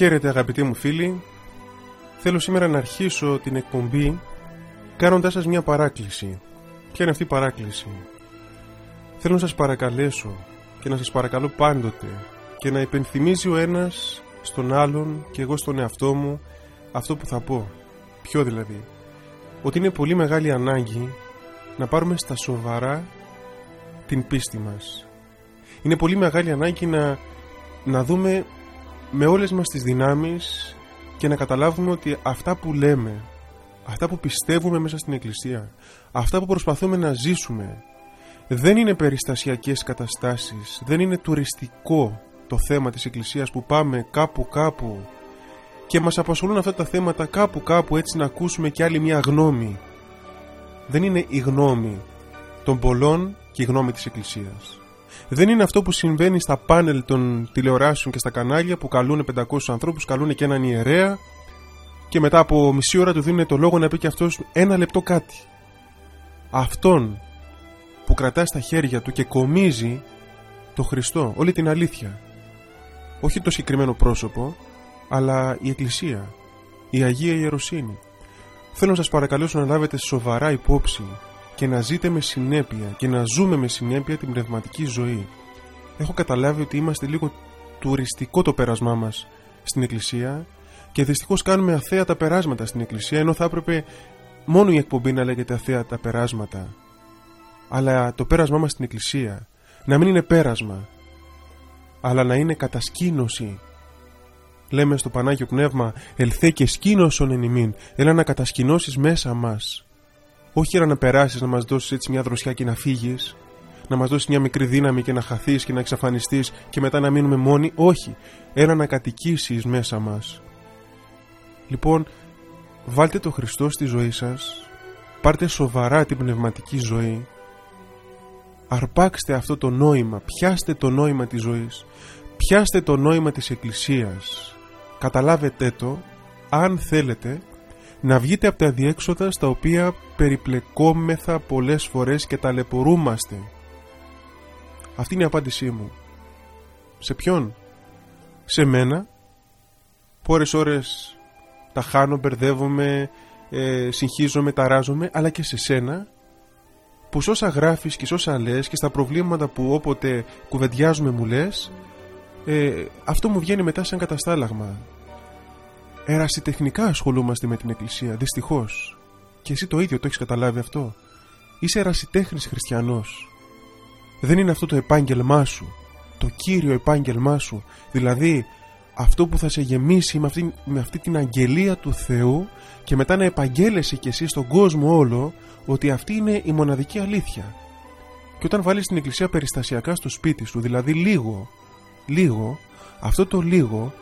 Χαίρετε αγαπητοί μου φίλοι. Θέλω σήμερα να αρχίσω την εκπομπή κάνοντάς σας μια παράκληση. Ποια είναι αυτή η παράκληση; Θέλω να σας παρακαλέσω και να σας παρακαλώ πάντοτε και να υπενθυμίζει ο ένας στον άλλον και εγώ στον εαυτό μου αυτό που θα πω. Ποιο δηλαδή; Ότι είναι πολύ μεγάλη ανάγκη να πάρουμε στα σοβαρά την πίστη μας. Είναι πολύ μεγάλη ανάγκη να, να δούμε με όλες μας τις δυνάμεις και να καταλάβουμε ότι αυτά που λέμε, αυτά που πιστεύουμε μέσα στην Εκκλησία, αυτά που προσπαθούμε να ζήσουμε, δεν είναι περιστασιακές καταστάσεις, δεν είναι τουριστικό το θέμα της Εκκλησίας που πάμε κάπου κάπου και μας απασχολούν αυτά τα θέματα κάπου κάπου έτσι να ακούσουμε και άλλη μια γνώμη. Δεν είναι η γνώμη των πολλών και η γνώμη της Εκκλησίας δεν είναι αυτό που συμβαίνει στα πάνελ των τηλεοράσεων και στα κανάλια που καλούν 500 ανθρώπους, καλούν και έναν ιερέα και μετά από μισή ώρα του δίνουν το λόγο να πει και αυτός ένα λεπτό κάτι. Αυτόν που κρατάς στα χέρια του και κομίζει το Χριστό, όλη την αλήθεια. Όχι το συγκεκριμένο πρόσωπο, αλλά η Εκκλησία, η Αγία Ιεροσύνη. Θέλω να σας παρακαλέσω να λάβετε σοβαρά υπόψη και να ζείτε με συνέπεια και να ζούμε με συνέπεια την πνευματική ζωή. Έχω καταλάβει ότι είμαστε λίγο τουριστικό το πέρασμά μας στην Εκκλησία και δυστυχώς κάνουμε αθέατα περάσματα στην Εκκλησία ενώ θα έπρεπε μόνο η εκπομπή να λέγεται αθέατα περάσματα. Αλλά το πέρασμά μας στην Εκκλησία να μην είναι πέρασμα αλλά να είναι κατασκήνωση λέμε στο Πανάγιο Πνεύμα ελθέ και σκήνωσον εν ημίν έλα να κατασκηνώσεις μέσα μας όχι να περάσεις, να μας δώσεις έτσι μια δροσιά και να φύγεις, να μας δώσεις μια μικρή δύναμη και να χαθείς και να εξαφανιστείς και μετά να μείνουμε μόνοι. Όχι. Ένα να κατοικήσεις μέσα μας. Λοιπόν, βάλτε το Χριστό στη ζωή σας, πάρτε σοβαρά την πνευματική ζωή, αρπάξτε αυτό το νόημα, πιάστε το νόημα της ζωής, πιάστε το νόημα της Εκκλησίας, καταλάβετε το, αν θέλετε, να βγείτε από τα διέξοδα στα οποία περιπλεκόμεθα πολλές φορές και ταλαιπωρούμαστε. Αυτή είναι η απάντησή μου. Σε ποιον; Σε μένα. Πόρες ώρες τα χάνω, μπερδεύομαι, ε, συγχύζομαι, ταράζομαι, αλλά και σε σένα που σ' όσα γράφεις και σ' όσα λες και στα προβλήματα που όποτε κουβεντιάζουμε μου λες ε, αυτό μου βγαίνει μετά σαν καταστάλαγμα ερασιτεχνικά ασχολούμαστε με την Εκκλησία, δυστυχώς. Και εσύ το ίδιο το έχεις καταλάβει αυτό. Είσαι ερασιτέχνης χριστιανός. Δεν είναι αυτό το επάγγελμά σου, το κύριο επάγγελμά σου, δηλαδή αυτό που θα σε γεμίσει με αυτή, με αυτή την αγγελία του Θεού και μετά να επαγγέλεσαι κι εσύ στον κόσμο όλο ότι αυτή είναι η μοναδική αλήθεια. Και όταν βάλεις την εκκλησία περιστασιακά στο σπίτι σου, δηλαδή λίγο, λίγο, αυτό το λίγο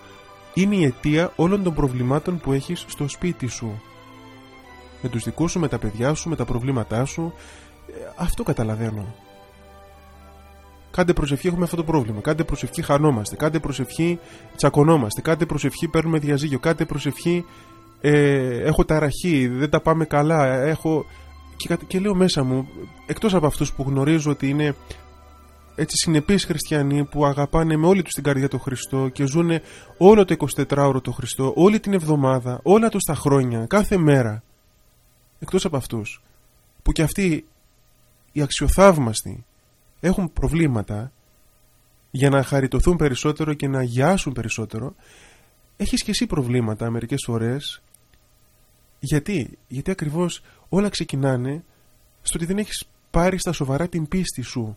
είναι η αιτία όλων των προβλημάτων που έχεις στο σπίτι σου. Με τους δικούς σου, με τα παιδιά σου, με τα προβλήματά σου. Ε, αυτό καταλαβαίνω. Κάντε προσευχή, έχουμε αυτό το πρόβλημα. Κάντε προσευχή, χανόμαστε. Κάντε προσευχή, τσακωνόμαστε. Κάντε προσευχή, παίρνουμε διαζύγιο. Κάντε προσευχή, ε, έχω ταραχή, δεν τα πάμε καλά. Έχω... Και, και λέω μέσα μου, εκτός από αυτούς που γνωρίζω ότι είναι έτσι συνεπείς χριστιανοί που αγαπάνε με όλη τους την καρδιά τον Χριστό και ζουν όλο το 24ωρο το Χριστό, όλη την εβδομάδα, όλα τους τα χρόνια, κάθε μέρα. Εκτός από αυτούς που και αυτοί οι αξιοθαύμαστοι έχουν προβλήματα για να χαριτωθούν περισσότερο και να γιάσουν περισσότερο έχεις και εσύ προβλήματα μερικές φορές γιατί, γιατί ακριβώς όλα ξεκινάνε στο ότι δεν έχεις πάρει στα σοβαρά την πίστη σου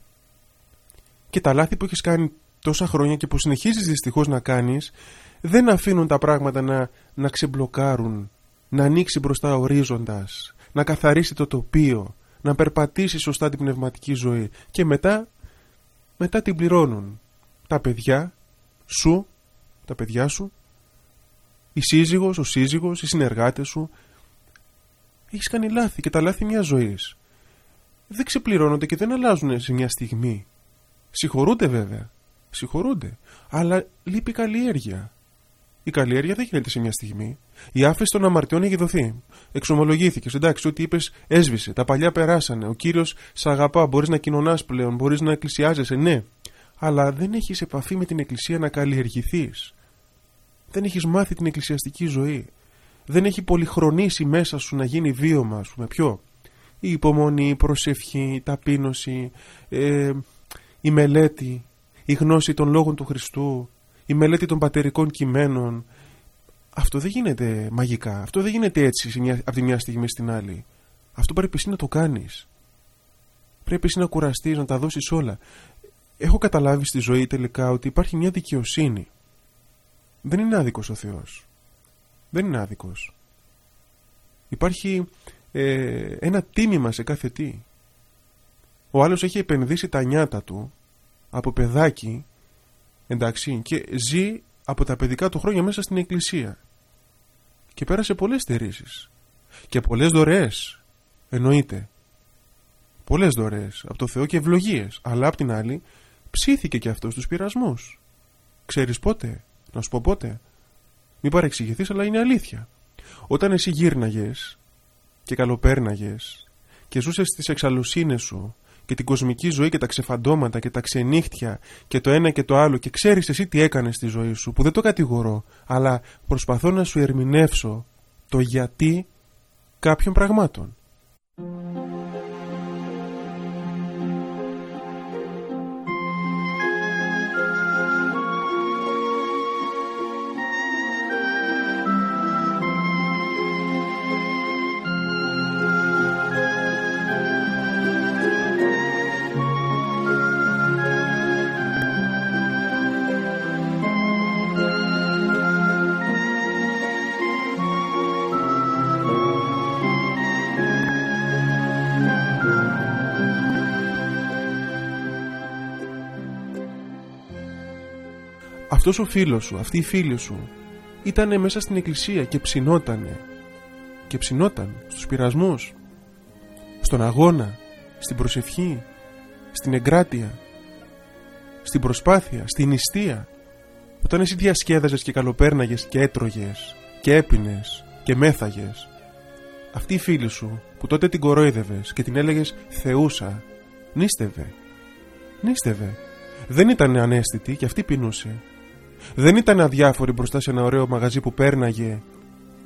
και τα λάθη που έχεις κάνει τόσα χρόνια και που συνεχίζεις δυστυχώς να κάνεις δεν αφήνουν τα πράγματα να, να ξεμπλοκάρουν, να ανοίξει μπροστά ορίζοντας, να καθαρίσει το τοπίο, να περπατήσει σωστά την πνευματική ζωή και μετά, μετά την πληρώνουν τα παιδιά σου, τα παιδιά σου, η σύζυγος, ο σύζυγος, οι συνεργάτες σου. Έχεις κάνει λάθη και τα λάθη μιας ζωής. Δεν ξεπληρώνονται και δεν αλλάζουν σε μια στιγμή. Συγχωρούνται βέβαια. Συγχωρούνται. Αλλά λείπει καλλιέργεια. Η καλλιέργεια δεν γίνεται σε μια στιγμή. Η άφεση των αμαρτιών έχει δοθεί. Εξομολογήθηκε. Εντάξει, ό,τι είπες έσβησε. Τα παλιά περάσανε. Ο κύριος σ' αγαπά. Μπορείς να κοινωνάς πλέον. Μπορείς να εκκλησιάζεσαι. Ναι. Αλλά δεν έχεις επαφή με την εκκλησία να καλλιεργηθείς. Δεν έχεις μάθει την εκκλησιαστική ζωή. Δεν έχει πολυχρονίσει μέσα σου να γίνει βίωμα, ας πούμε. Ποιο; Η υπομονή, η προσευχή, η ταπείνωση, ε, η μελέτη, η γνώση των λόγων του Χριστού, η μελέτη των πατερικών κειμένων. Αυτό δεν γίνεται μαγικά. Αυτό δεν γίνεται έτσι από τη μια στιγμή στην άλλη. Αυτό πρέπει εσύ να το κάνεις. Πρέπει εσύ να κουραστείς, να τα δώσεις όλα. Έχω καταλάβει στη ζωή τελικά ότι υπάρχει μια δικαιοσύνη. Δεν είναι άδικος ο Θεός. Δεν είναι άδικος. Υπάρχει ε, ένα τίμημα σε κάθε τι. Ο άλλος έχει επενδύσει τα νιάτα του από παιδάκι εντάξει, και ζει από τα παιδικά του χρόνια μέσα στην εκκλησία. Και πέρασε πολλές στερήσεις. Και πολλές δωρεές. Εννοείται. Πολλές δωρεές από το Θεό και ευλογίες. Αλλά απ' την άλλη ψήθηκε και αυτός στους πειρασμούς. Ξέρεις πότε. Να σου πω πότε. Μην παρεξηγηθείς αλλά είναι αλήθεια. Όταν εσύ γύρναγες και καλοπέρναγες και ζούσες στις εξαλουσίνες σου και την κοσμική ζωή και τα ξεφαντώματα και τα ξενύχτια και το ένα και το άλλο και ξέρεις εσύ τι έκανες στη ζωή σου που δεν το κατηγορώ αλλά προσπαθώ να σου ερμηνεύσω το γιατί κάποιων πραγμάτων. Αυτός ο φίλος σου, αυτή η φίλη σου ήταν μέσα στην εκκλησία και ψινότανε. Και ψινόταν στους πειρασμούς στον αγώνα, στην προσευχή στην εγκράτεια στην προσπάθεια, στην νηστεία. Όταν εσύ διασκέδαζες και καλοπέρναγες και έτρωγες και έπινες και μέθαγες αυτή η φίλη σου που τότε την κορόιδευες και την έλεγες Θεούσα νίστευε νίστευε δεν ήταν ανέστητη και αυτή πεινούσε δεν ήταν αδιάφορη μπροστά σε ένα ωραίο μαγαζί που πέρναγε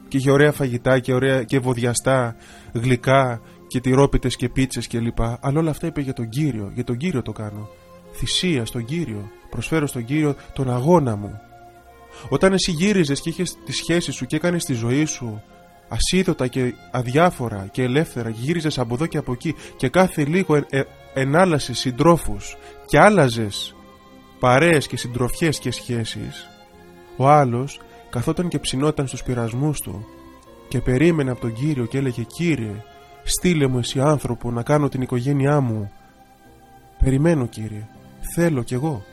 και είχε ωραία φαγητά και, ωραία, και βοδιαστά γλυκά και τυρόπιτες και πίτσες και λοιπά αλλά όλα αυτά είπε για τον Κύριο για τον Κύριο το κάνω. Θυσία στον Κύριο προσφέρω στον Κύριο τον αγώνα μου. Όταν εσύ γύριζες και είχες τη σχέση σου και έκανες τη ζωή σου ασίδωτα και αδιάφορα και ελεύθερα και γύριζες από εδώ και από εκεί και κάθε λίγο ε, ε, ενάλλασες συντρόφους και άλλαζες παρέες και συντροφιές και σχέσεις, ο άλλος καθόταν και ψινόταν στους πειρασμούς του και περίμενε από τον Κύριο και έλεγε «Κύριε, στείλε μου εσύ άνθρωπο να κάνω την οικογένειά μου». «Περιμένω Κύριε, θέλω κι εγώ.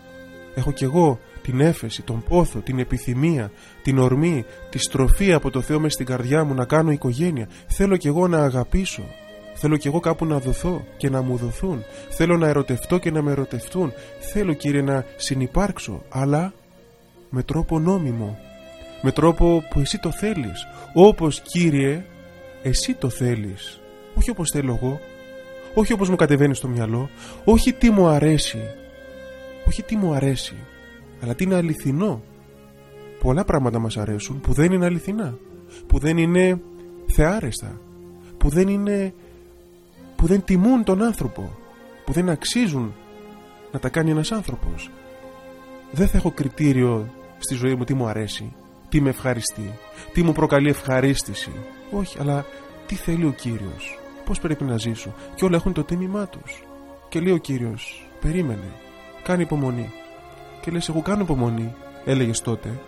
Έχω κι εγώ την έφεση, τον πόθο, την επιθυμία, την ορμή, τη στροφή από το Θεό μες στην καρδιά μου να κάνω οικογένεια. Θέλω κι εγώ να αγαπήσω, Θέλω κι εγώ κάπου να δοθώ και να μου δοθούν. Θέλω να ερωτευτώ και να με ερωτευτούν. Θέλω κύριε να συνυπάρξω, αλλά με τρόπο νόμιμο. Με τρόπο που εσύ το θέλεις. Όπως κύριε, εσύ το θέλεις. Όχι όπως θέλω εγώ. Όχι όπως μου κατεβαίνει στο μυαλό. Όχι τι μου αρέσει. Όχι τι μου αρέσει. Αλλά τι είναι αληθινό. Πολλά πράγματα μας αρέσουν που δεν είναι αληθινά. Που δεν είναι θεάρεστα. Που δεν είναι που δεν τιμούν τον άνθρωπο που δεν αξίζουν να τα κάνει ένας άνθρωπος. Δεν θα έχω κριτήριο στη ζωή μου τι μου αρέσει τι με ευχαριστεί τι μου προκαλεί ευχαρίστηση. Όχι αλλά τι θέλει ο Κύριος πως πρέπει να ζήσω. Και όλα έχουν το τίμημά τους. Και λέει ο Κύριος περίμενε κάνει υπομονή και λες εγώ κάνω υπομονή έλεγες τότε.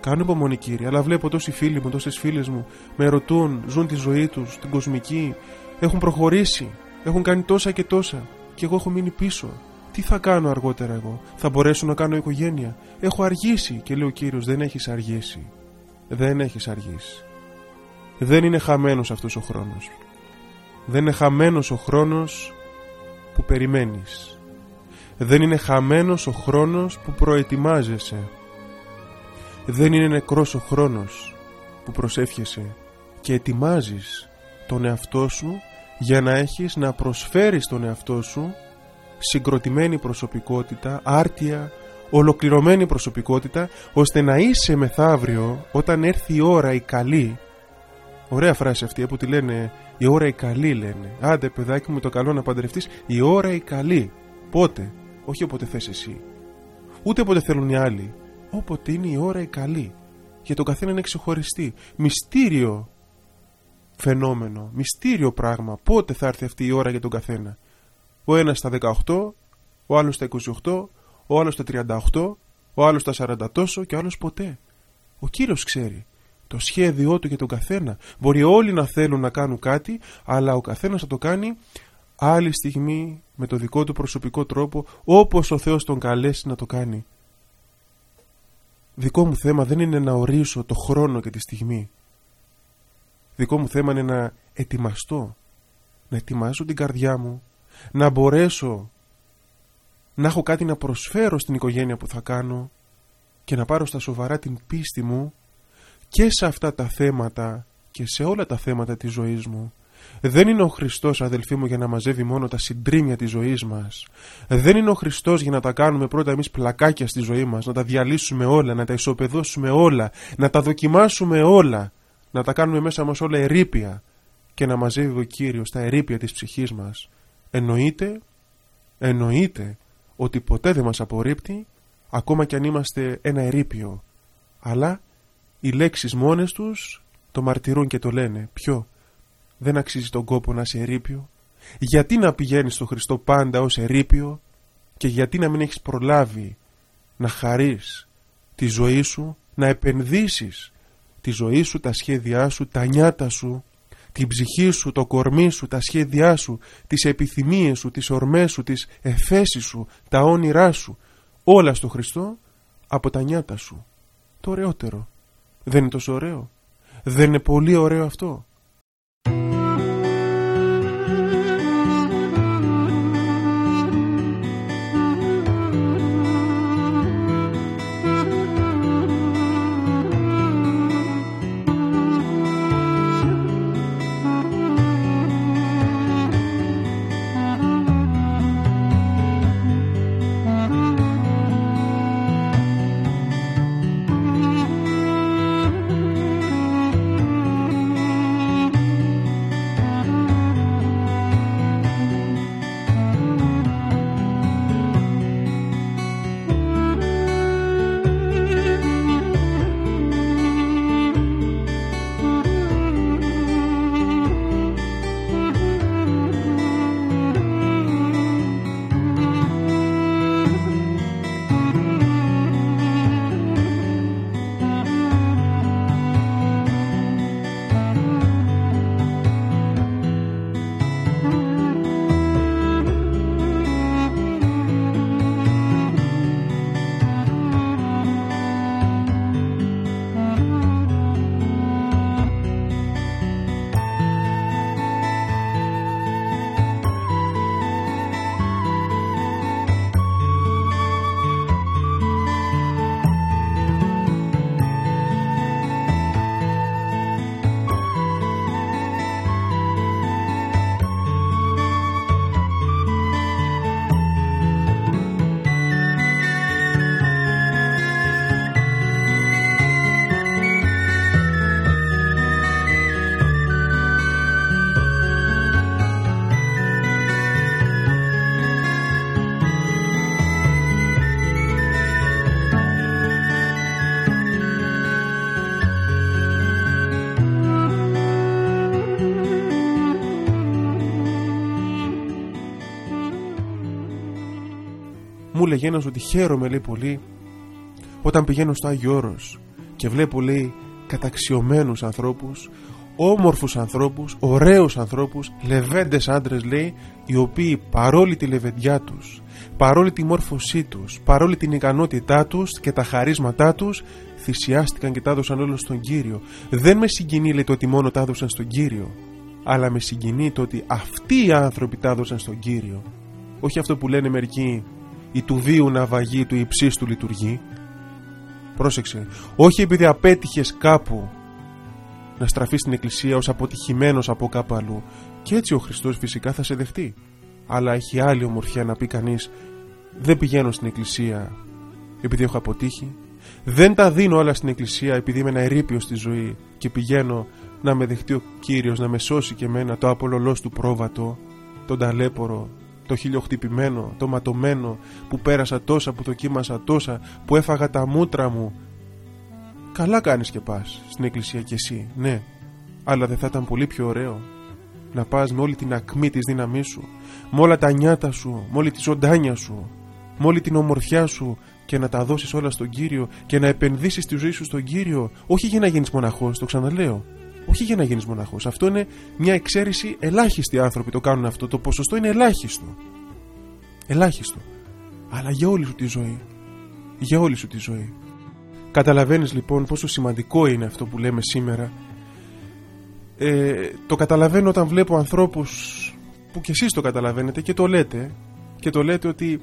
Κάνω υπομονή κύριε, αλλά βλέπω τόσοι φίλοι μου, τόσες φίλες μου με ρωτούν, ζουν τη ζωή τους, την κοσμική, έχουν προχωρήσει, έχουν κάνει τόσα και τόσα και εγώ έχω μείνει πίσω. Τι θα κάνω αργότερα εγώ, θα μπορέσω να κάνω οικογένεια; Έχω αργήσει και λέει ο Κύριος δεν έχεις αργήσει. Δεν έχεις αργήσει. Δεν είναι χαμένος αυτός ο χρόνος. Δεν είναι χαμένος ο χρόνος που περιμένεις. Δεν είναι χαμένος ο χρόνος που προετοιμάζεσαι. Δεν είναι νεκρός ο χρόνος που προσεύχεσαι και ετοιμάζεις τον εαυτό σου για να έχεις να προσφέρεις τον εαυτό σου συγκροτημένη προσωπικότητα, άρτια, ολοκληρωμένη προσωπικότητα ώστε να είσαι μεθαύριο όταν έρθει η ώρα η καλή. Ωραία φράση αυτή που τη λένε η ώρα η καλή λένε. Άντε παιδάκι μου το καλό να παντρευτείς. Η ώρα η καλή Πότε, όχι όποτε θες εσύ. Ούτε όποτε θέλουν οι άλλοι. Όποτε είναι η ώρα η καλή. Για τον καθένα είναι ξεχωριστή. Μυστήριο φαινόμενο Μυστήριο πράγμα Πότε θα έρθει αυτή η ώρα για τον καθένα Ο ένας στα 18 Ο άλλος στα 28 Ο άλλος στα 38 Ο άλλος στα 40 τόσο Και ο άλλος ποτέ Ο Κύριος ξέρει το σχέδιό του για τον καθένα. Μπορεί όλοι να θέλουν να κάνουν κάτι, αλλά ο καθένας θα το κάνει άλλη στιγμή με το δικό του προσωπικό τρόπο, όπως ο Θεός τον καλέσει να το κάνει. Δικό μου θέμα δεν είναι να ορίσω το χρόνο και τη στιγμή. Δικό μου θέμα είναι να ετοιμαστώ, να ετοιμάσω την καρδιά μου, να μπορέσω να έχω κάτι να προσφέρω στην οικογένεια που θα κάνω και να πάρω στα σοβαρά την πίστη μου και σε αυτά τα θέματα και σε όλα τα θέματα της ζωής μου. Δεν είναι ο Χριστός αδελφοί μου για να μαζεύει μόνο τα συντρίμια της ζωής μας. Δεν είναι ο Χριστός για να τα κάνουμε πρώτα εμείς πλακάκια στη ζωή μας, να τα διαλύσουμε όλα, να τα ισοπεδώσουμε όλα, να τα δοκιμάσουμε όλα, να τα κάνουμε μέσα μας όλα ερήπια και να μαζεύει ο Κύριος τα ερήπια της ψυχής μας. Εννοείται, εννοείται ότι ποτέ δεν μας απορρίπτει ακόμα κι αν είμαστε ένα ερήπιο. Αλλά οι λέξεις μόνες τους το μαρτυρούν και το λένε. Ποιο, δεν αξίζει τον κόπο να είσαι ερήπιο. Γιατί να πηγαίνεις στον Χριστό πάντα ως ερήπιο και γιατί να μην έχεις προλάβει να χαρείς τη ζωή σου, να επενδύσεις τη ζωή σου, τα σχέδιά σου, τα νιάτα σου, την ψυχή σου, το κορμί σου, τα σχέδιά σου, τις επιθυμίες σου, τις ορμές σου, τις εφέσεις σου, τα όνειρά σου, όλα στο Χριστό από τα νιάτα σου. Το ωραιότερο. Δεν είναι τόσο ωραίο; Δεν είναι πολύ ωραίο αυτό; Έλεγε ένας ότι χαίρομαι λέει πολύ όταν πηγαίνω στο Άγιο Όρος και βλέπω λέει καταξιωμένους ανθρώπους όμορφους ανθρώπους, ωραίους ανθρώπους λεβέντες άντρες λέει οι οποίοι παρόλη τη λεβεντιά τους παρόλη τη μόρφωσή τους παρόλη την ικανότητά τους και τα χαρίσματά τους θυσιάστηκαν και τα έδωσαν όλο στον Κύριο. Δεν με συγκινεί λέει το ότι μόνο τα έδωσαν στον Κύριο αλλά με συγκινεί το ότι αυτοί οι άνθρωποι τα έδωσαν στον Κύριο. Όχι αυτό που λένε μερικοί η του βίου ναυαγή του υψίστου λειτουργεί. Πρόσεξε, όχι επειδή απέτυχες κάπου να στραφείς στην εκκλησία ως αποτυχημένος από κάπου αλλού και έτσι ο Χριστός φυσικά θα σε δεχτεί. Αλλά έχει άλλη ομορφιά να πει κανείς δεν πηγαίνω στην εκκλησία επειδή έχω αποτύχει. Δεν τα δίνω όλα στην εκκλησία επειδή είμαι ένα ερήπιο στη ζωή και πηγαίνω να με δεχτεί ο Κύριος, να με σώσει και εμένα το απολολός του πρόβατο, τον ταλέπορο, το χιλιοχτυπημένο, το ματωμένο που πέρασα τόσα, που δοκίμασα τόσα, που έφαγα τα μούτρα μου. Καλά κάνεις και πας στην εκκλησία κι εσύ, ναι, αλλά δεν θα ήταν πολύ πιο ωραίο να πας με όλη την ακμή της δύναμής σου, με όλα τα νιάτα σου, με όλη τη ζωντάνια σου, με όλη την ομορφιά σου και να τα δώσεις όλα στον Κύριο και να επενδύσεις τη ζωή σου στον Κύριο, όχι για να γίνεις μοναχός, το ξαναλέω, όχι για να γίνεις μοναχό. Αυτό είναι μια εξαίρεση. Ελάχιστοι άνθρωποι το κάνουν αυτό. Το ποσοστό είναι ελάχιστο. Ελάχιστο. Αλλά για όλη σου τη ζωή. Για όλη σου τη ζωή. Καταλαβαίνεις λοιπόν πόσο σημαντικό είναι αυτό που λέμε σήμερα. Ε, το καταλαβαίνω όταν βλέπω ανθρώπους που κι εσείς το καταλαβαίνετε και το λέτε και το λέτε ότι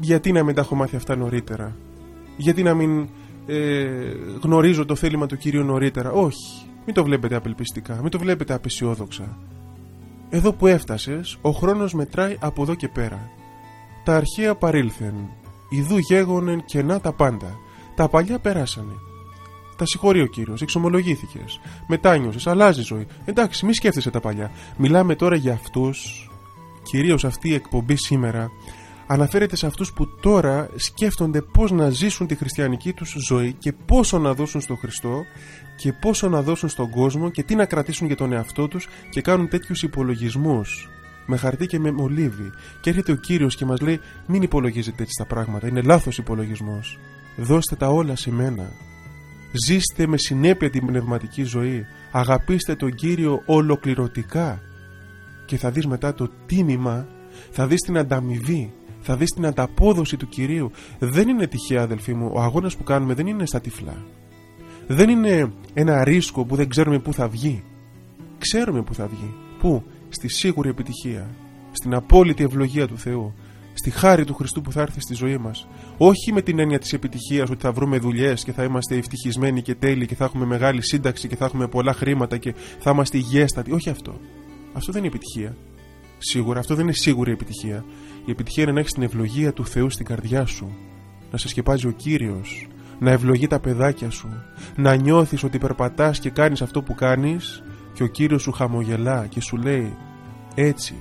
γιατί να μην τα έχω μάθει αυτά νωρίτερα γιατί να μην ε, γνωρίζω το θέλημα του Κυρίου νωρίτερα όχι μην το βλέπετε απελπιστικά, μην το βλέπετε απεσιόδοξα. Εδώ που έφτασες, ο χρόνος μετράει από εδώ και πέρα. Τα αρχαία παρήλθεν, ιδού γέγονεν και να τα πάντα. Τα παλιά περάσανε. Τα συγχωρεί ο κύριος, εξομολογήθηκες. Μετάνιωσες, αλλάζει ζωή. Εντάξει, μη σκέφτεσαι τα παλιά. Μιλάμε τώρα για αυτούς, κυρίως αυτή η εκπομπή σήμερα, αναφέρεται σε αυτούς που τώρα σκέφτονται πώς να ζήσουν τη χριστιανική τους ζωή και πόσο να δώσουν στον Χριστό και πόσο να δώσουν στον κόσμο και τι να κρατήσουν για τον εαυτό τους και κάνουν τέτοιους υπολογισμούς με χαρτί και με μολύβι. Και έρχεται ο Κύριος και μας λέει μην υπολογίζετε έτσι τα πράγματα, είναι λάθος υπολογισμός. Δώστε τα όλα σε μένα. Ζήστε με συνέπεια την πνευματική ζωή. Αγαπήστε τον Κύριο ολοκληρωτικά. Και θα δεις μετά το τίμημα θα δεις την ανταμοιβή θα δεις την ανταπόδοση του Κυρίου. Δεν είναι τυχαία αδελφοί μου ο αγώνας που κάνουμε δεν είναι στα τυφλά. Δεν είναι ένα ρίσκο που δεν ξέρουμε πού θα βγει. Ξέρουμε πού θα βγει. Πού; Στη σίγουρη επιτυχία. Στην απόλυτη ευλογία του Θεού. Στη χάρη του Χριστού που θα έρθει στη ζωή μας. Όχι με την έννοια της επιτυχίας ότι θα βρούμε δουλειές και θα είμαστε ευτυχισμένοι και τέλειοι και θα έχουμε μεγάλη σύνταξη και θα έχουμε πολλά χρήματα και θα είμαστε υγιέστατοι. Όχι αυτό. Αυτό δεν είναι επιτυχία. Σίγουρα αυτό δεν είναι σίγουρη επιτυχία. Η επιτυχία είναι να έχεις την ευλογία του Θεού στην καρδιά σου. Να σε σκεπάζει ο κύριος. Να ευλογεί τα παιδάκια σου. Να νιώθεις ότι περπατάς και κάνεις αυτό που κάνεις και ο κύριος σου χαμογελά και σου λέει έτσι.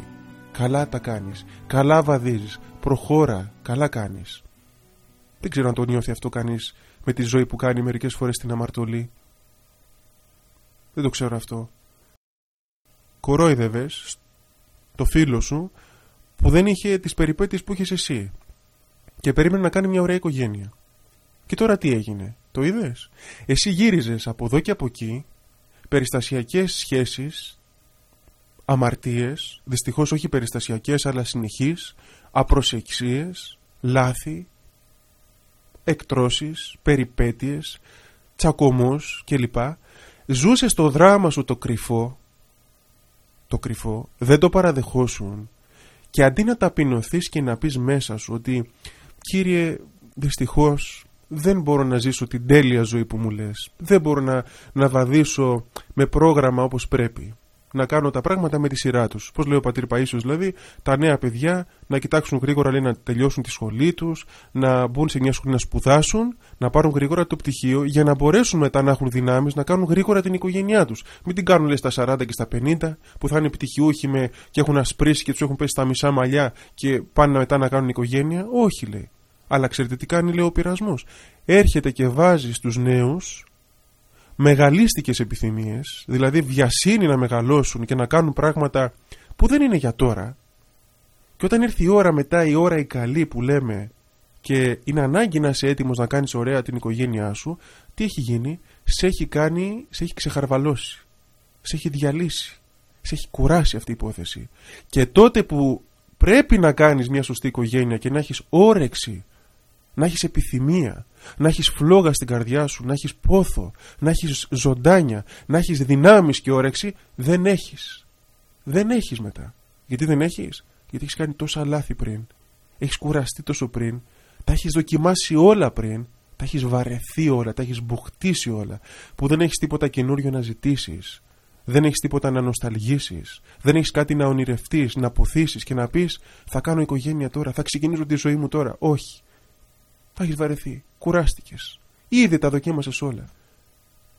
Καλά τα κάνεις. Καλά βαδίζεις. Προχώρα. Καλά κάνεις. Δεν ξέρω αν το νιώθει αυτό κανείς με τη ζωή που κάνει μερικές φορές στην αμαρτωλή. Δεν το ξέρω αυτό. Κορόιδευες το φίλο σου που δεν είχε τις περιπέτειες που είχες εσύ και περίμενε να κάνει μια ωραία οικογένεια. Και τώρα τι έγινε, το είδες; Εσύ γύριζες από εδώ και από εκεί, περιστασιακές σχέσεις, αμαρτίες, δυστυχώς όχι περιστασιακές αλλά συνεχείς, απροσεξίες, λάθη, εκτρώσεις, περιπέτειες, τσακωμούς κλπ. Ζούσες το δράμα σου το κρυφό το κρυφό, δεν το παραδεχόσουν και αντί να ταπεινωθείς και να πεις μέσα σου ότι κύριε δυστυχώς δεν μπορώ να ζήσω την τέλεια ζωή που μου λες. Δεν μπορώ να, να βαδίσω με πρόγραμμα όπως πρέπει να κάνω τα πράγματα με τη σειρά τους. Πώς λέει ο πατήρ Παίσιο, δηλαδή, τα νέα παιδιά να κοιτάξουν γρήγορα λέει, να τελειώσουν τη σχολή τους, να μπουν σε μια σχολή να σπουδάσουν, να πάρουν γρήγορα το πτυχίο για να μπορέσουν μετά να έχουν δυνάμεις να κάνουν γρήγορα την οικογένειά τους. Μην την κάνουν λέει, στα 40 και στα 50 που θα είναι πτυχιούχοι με, και έχουν ασπρίσει και τους έχουν πέσει στα μισά μαλλιά και πάνε μετά να κάνουν οικογένεια. Όχι λέει. Αλλά ξέρετε τι κάνει λέει ο πειρασμός. Έρχεται και βάζει στους νέους μεγαλίστικες επιθυμίες, δηλαδή βιασύνη να μεγαλώσουν και να κάνουν πράγματα που δεν είναι για τώρα. Και όταν έρθει η ώρα μετά, η ώρα η καλή που λέμε και είναι ανάγκη να είσαι έτοιμος να κάνεις ωραία την οικογένειά σου, τι έχει γίνει, σε έχει κάνει, σε έχει ξεχαρβαλώσει, σε έχει διαλύσει, σε έχει κουράσει αυτή η υπόθεση. Και τότε που πρέπει να κάνεις μια σωστή οικογένεια και να έχεις όρεξη, να έχεις επιθυμία, να έχεις φλόγα στην καρδιά σου, να έχεις πόθο, να έχεις ζωντάνια, να έχεις δυνάμεις και όρεξη, δεν έχεις. Δεν έχεις μετά. Γιατί δεν έχεις, γιατί έχεις κάνει τόσα λάθη πριν. Έχεις κουραστεί τόσο πριν, τα έχεις δοκιμάσει όλα πριν, τα έχεις βαρεθεί όλα, τα έχεις μπουχτίσει όλα, που δεν έχεις τίποτα καινούριο να ζητήσεις. Δεν έχεις τίποτα να νοσταλγήσεις. Δεν έχεις κάτι να ονειρευτείς, να αποθήσεις και να πεις θα κάνω οικογένεια τώρα, θα ξεκινήσω τη ζωή μου τώρα. Όχι. Θα έχεις βαρεθεί. Κουράστηκες. Ήδη τα δοκίμασες όλα.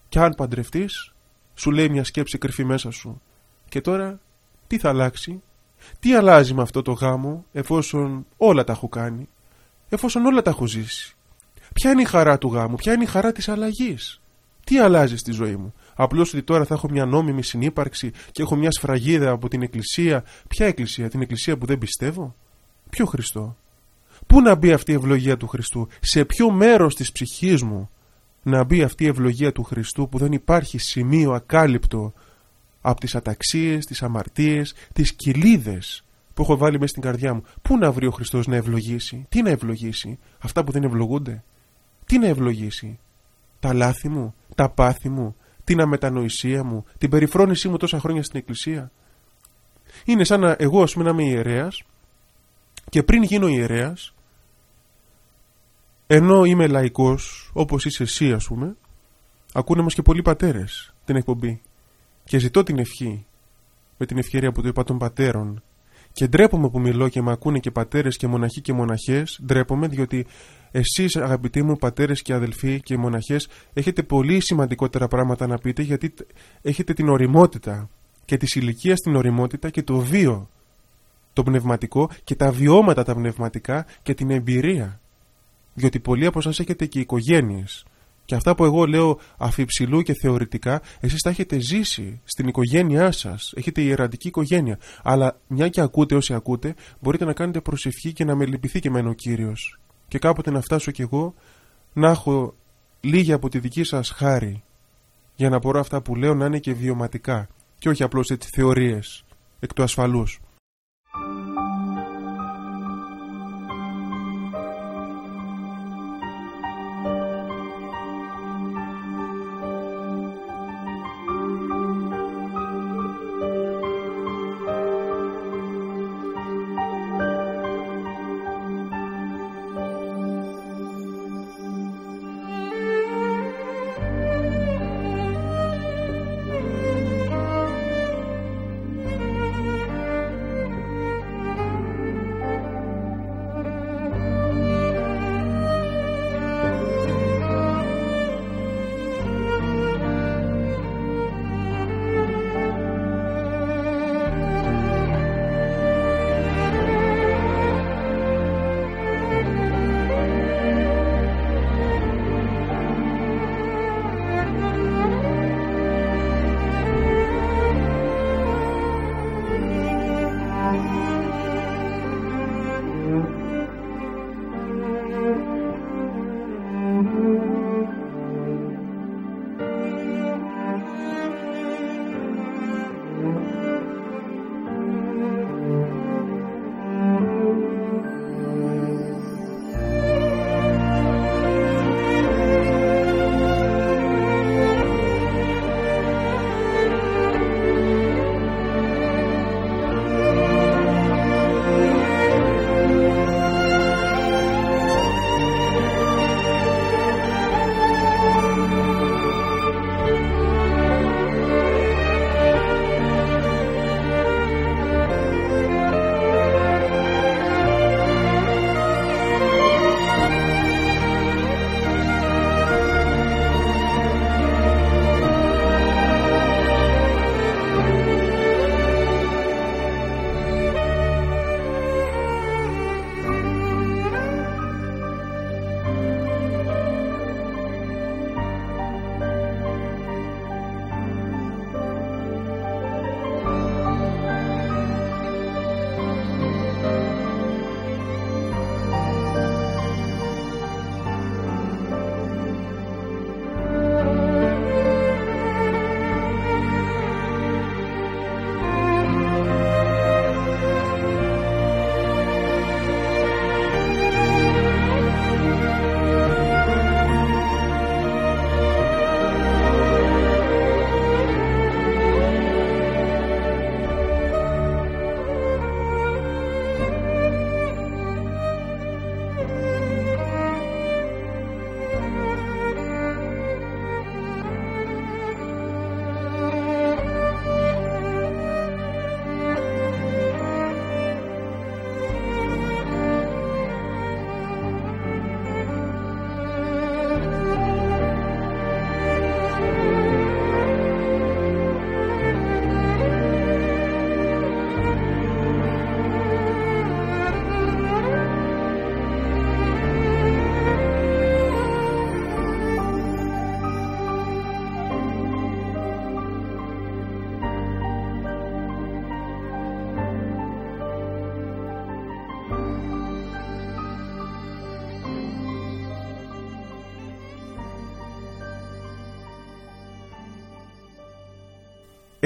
Και αν παντρευτείς, σου λέει μια σκέψη κρυφή μέσα σου. Και τώρα, τι θα αλλάξει, τι αλλάζει με αυτό το γάμο, εφόσον όλα τα έχω κάνει, εφόσον όλα τα έχω ζήσει; Ποια είναι η χαρά του γάμου, ποια είναι η χαρά της αλλαγής; Τι αλλάζει στη ζωή μου; Απλώς ότι τώρα θα έχω μια νόμιμη συνύπαρξη και έχω μια σφραγίδα από την εκκλησία. Ποια εκκλησία, την εκκλησία που δεν πιστεύω; Ποιο Χριστό; Πού να μπει αυτή η ευλογία του Χριστού, σε ποιο μέρος της ψυχής μου να μπει αυτή η ευλογία του Χριστού που δεν υπάρχει σημείο ακάλυπτο από τις αταξίες, τις αμαρτίες, τις κοιλίδες που έχω βάλει μέσα στην καρδιά μου; Πού να βρει ο Χριστός να ευλογήσει, τι να ευλογήσει, αυτά που δεν ευλογούνται. Τι να ευλογήσει, τα λάθη μου, τα πάθη μου, την αμετανοησία μου, την περιφρόνησή μου τόσα χρόνια στην εκκλησία. Είναι σαν να εγώ ας πούμε να είμαι ιερέας και πριν γίνω ιερέας ενώ είμαι λαϊκός όπως είσαι εσύ ας πούμε ακούνε μας και πολλοί πατέρες την εκπομπή. Και ζητώ την ευχή με την ευκαιρία που το είπα των πατέρων. Και ντρέπομαι που μιλώ και με ακούνε και πατέρες και μοναχοί και μοναχές. Ντρέπομαι διότι εσείς αγαπητοί μου πατέρες και αδελφοί και μοναχές έχετε πολύ σημαντικότερα πράγματα να πείτε γιατί έχετε την οριμότητα και της ηλικίας στην οριμότητα και το βίο το πνευματικό και τα βιώματα τα πνευματικά και την εμπειρία διότι πολλοί από εσάς έχετε και οικογένειες και αυτά που εγώ λέω αφιψηλού και θεωρητικά, εσείς τα έχετε ζήσει στην οικογένειά σας. Έχετε ιερατική οικογένεια. Αλλά μια και ακούτε όσοι ακούτε, μπορείτε να κάνετε προσευχή και να με λυπηθεί και εμένα ο Κύριος. Και κάποτε να φτάσω κι εγώ να έχω λίγη από τη δική σας χάρη για να μπορώ αυτά που λέω να είναι και βιωματικά και όχι απλώς έτσι θεωρίες εκ του ασφαλούς.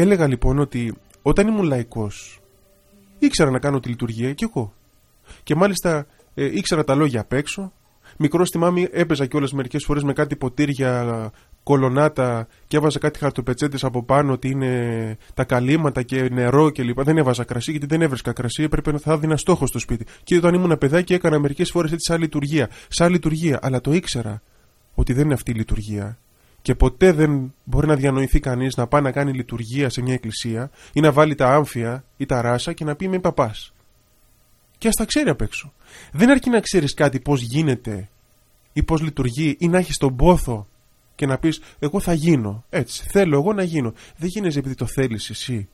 Έλεγα λοιπόν ότι όταν ήμουν λαϊκός ήξερα να κάνω τη λειτουργία και εγώ. Και μάλιστα ε, ήξερα τα λόγια απ' έξω. Μικρός θυμάμαι έπαιζα κιόλας μερικές φορές με κάτι ποτήρια κολονάτα και έβαζα κάτι χαρτοπετσέτες από πάνω ότι είναι τα καλύματα και νερό κλπ. Δεν έβαζα κρασί γιατί δεν έβρισκα κρασί, έπρεπε να θα δίνα στόχο στο σπίτι. Και όταν ήμουν παιδάκι έκανα μερικές φορές έτσι σαν λειτουργία. Σαν λειτουργία, αλλά το ήξερα ότι δεν είναι αυτή η λειτουργία. Και ποτέ δεν μπορεί να διανοηθεί κανείς να πάει να κάνει λειτουργία σε μια εκκλησία ή να βάλει τα άμφια ή τα ράσα και να πει είμαι παπάς. Και ας τα ξέρει απ' έξω. Δεν αρκεί να ξέρεις κάτι πώς γίνεται ή πώς λειτουργεί ή να έχεις τον πόθο και να πεις εγώ θα γίνω. Έτσι, θέλω εγώ να γίνω. Δεν γίνεσαι επειδή το θέλεις εσύ.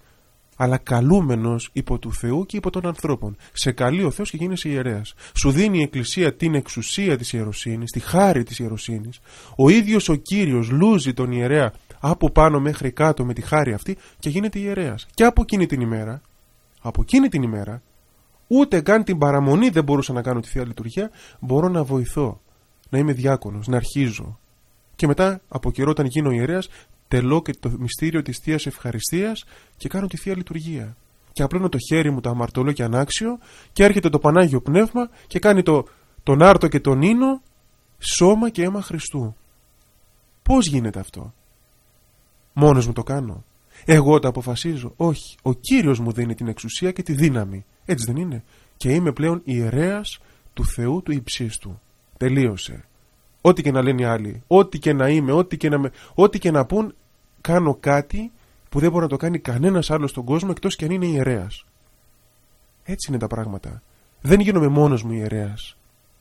Αλλά καλούμενος υπό του Θεού και υπό των ανθρώπων. Σε καλεί ο Θεός και γίνεσαι ιερέας. Σου δίνει η Εκκλησία την εξουσία της ιεροσύνης, τη χάρη της ιεροσύνης. Ο ίδιος ο κύριος λούζει τον ιερέα από πάνω μέχρι κάτω με τη χάρη αυτή και γίνεται ιερέας. Και από εκείνη την ημέρα, από εκείνη την ημέρα, ούτε καν την παραμονή δεν μπορούσα να κάνω τη θεία λειτουργία, μπορώ να βοηθώ, να είμαι διάκονος, να αρχίζω, και μετά από καιρό όταν γίνω ιερέας τελώ και το μυστήριο της Θείας Ευχαριστίας και κάνω τη Θεία Λειτουργία. Και απλώνω το χέρι μου το αμαρτωλό και ανάξιο και έρχεται το Πανάγιο Πνεύμα και κάνει το, τον άρτο και τον ίνο σώμα και αίμα Χριστού. Πώς γίνεται αυτό; Μόνος μου το κάνω. Εγώ το αποφασίζω. Όχι. Ο Κύριος μου δίνει την εξουσία και τη δύναμη. Έτσι δεν είναι. Και είμαι πλέον ιερέας του Θεού του υψίστου. Τελείωσε. Ό,τι και να λένε οι άλλοι, ό,τι και να είμαι, ό,τι και να, ό,τι και να πούν, κάνω κάτι που δεν μπορεί να το κάνει κανένας άλλος στον κόσμο εκτός κι αν είναι ιερέας. Έτσι είναι τα πράγματα. Δεν γίνομαι μόνος μου ιερέας.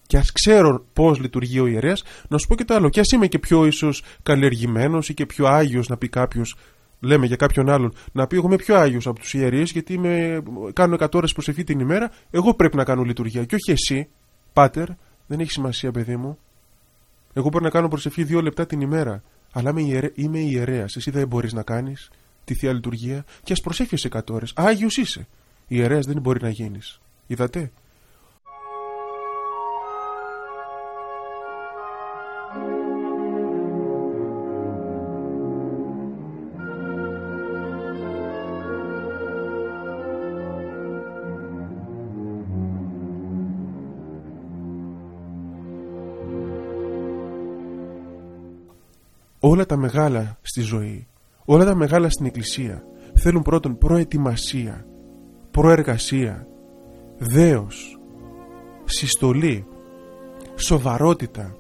Και ας ξέρω πώς λειτουργεί ο ιερέας, να σου πω και το άλλο. Και ας είμαι και πιο ίσως καλλιεργημένος ή και πιο άγιος, να πει κάποιος, λέμε για κάποιον άλλον, να πει εγώ είμαι πιο άγιος από τους ιερείς, γιατί είμαι, κάνω 100 ώρες προσευχή την ημέρα, εγώ πρέπει να κάνω λειτουργία. Και όχι εσύ, πάτερ, δεν έχει σημασία, παιδί μου. Εγώ μπορώ να κάνω προσευχή δύο λεπτά την ημέρα. Αλλά είμαι, ιερέ, είμαι ιερέας. Εσύ δεν μπορείς να κάνεις τη θεία λειτουργία και ας προσέχεις 100 ώρες. Άγιος είσαι. Ιερέας δεν μπορεί να γίνεις. Είδατε; Όλα τα μεγάλα στη ζωή, όλα τα μεγάλα στην εκκλησία θέλουν πρώτον προετοιμασία, προεργασία, δέος, συστολή, σοβαρότητα.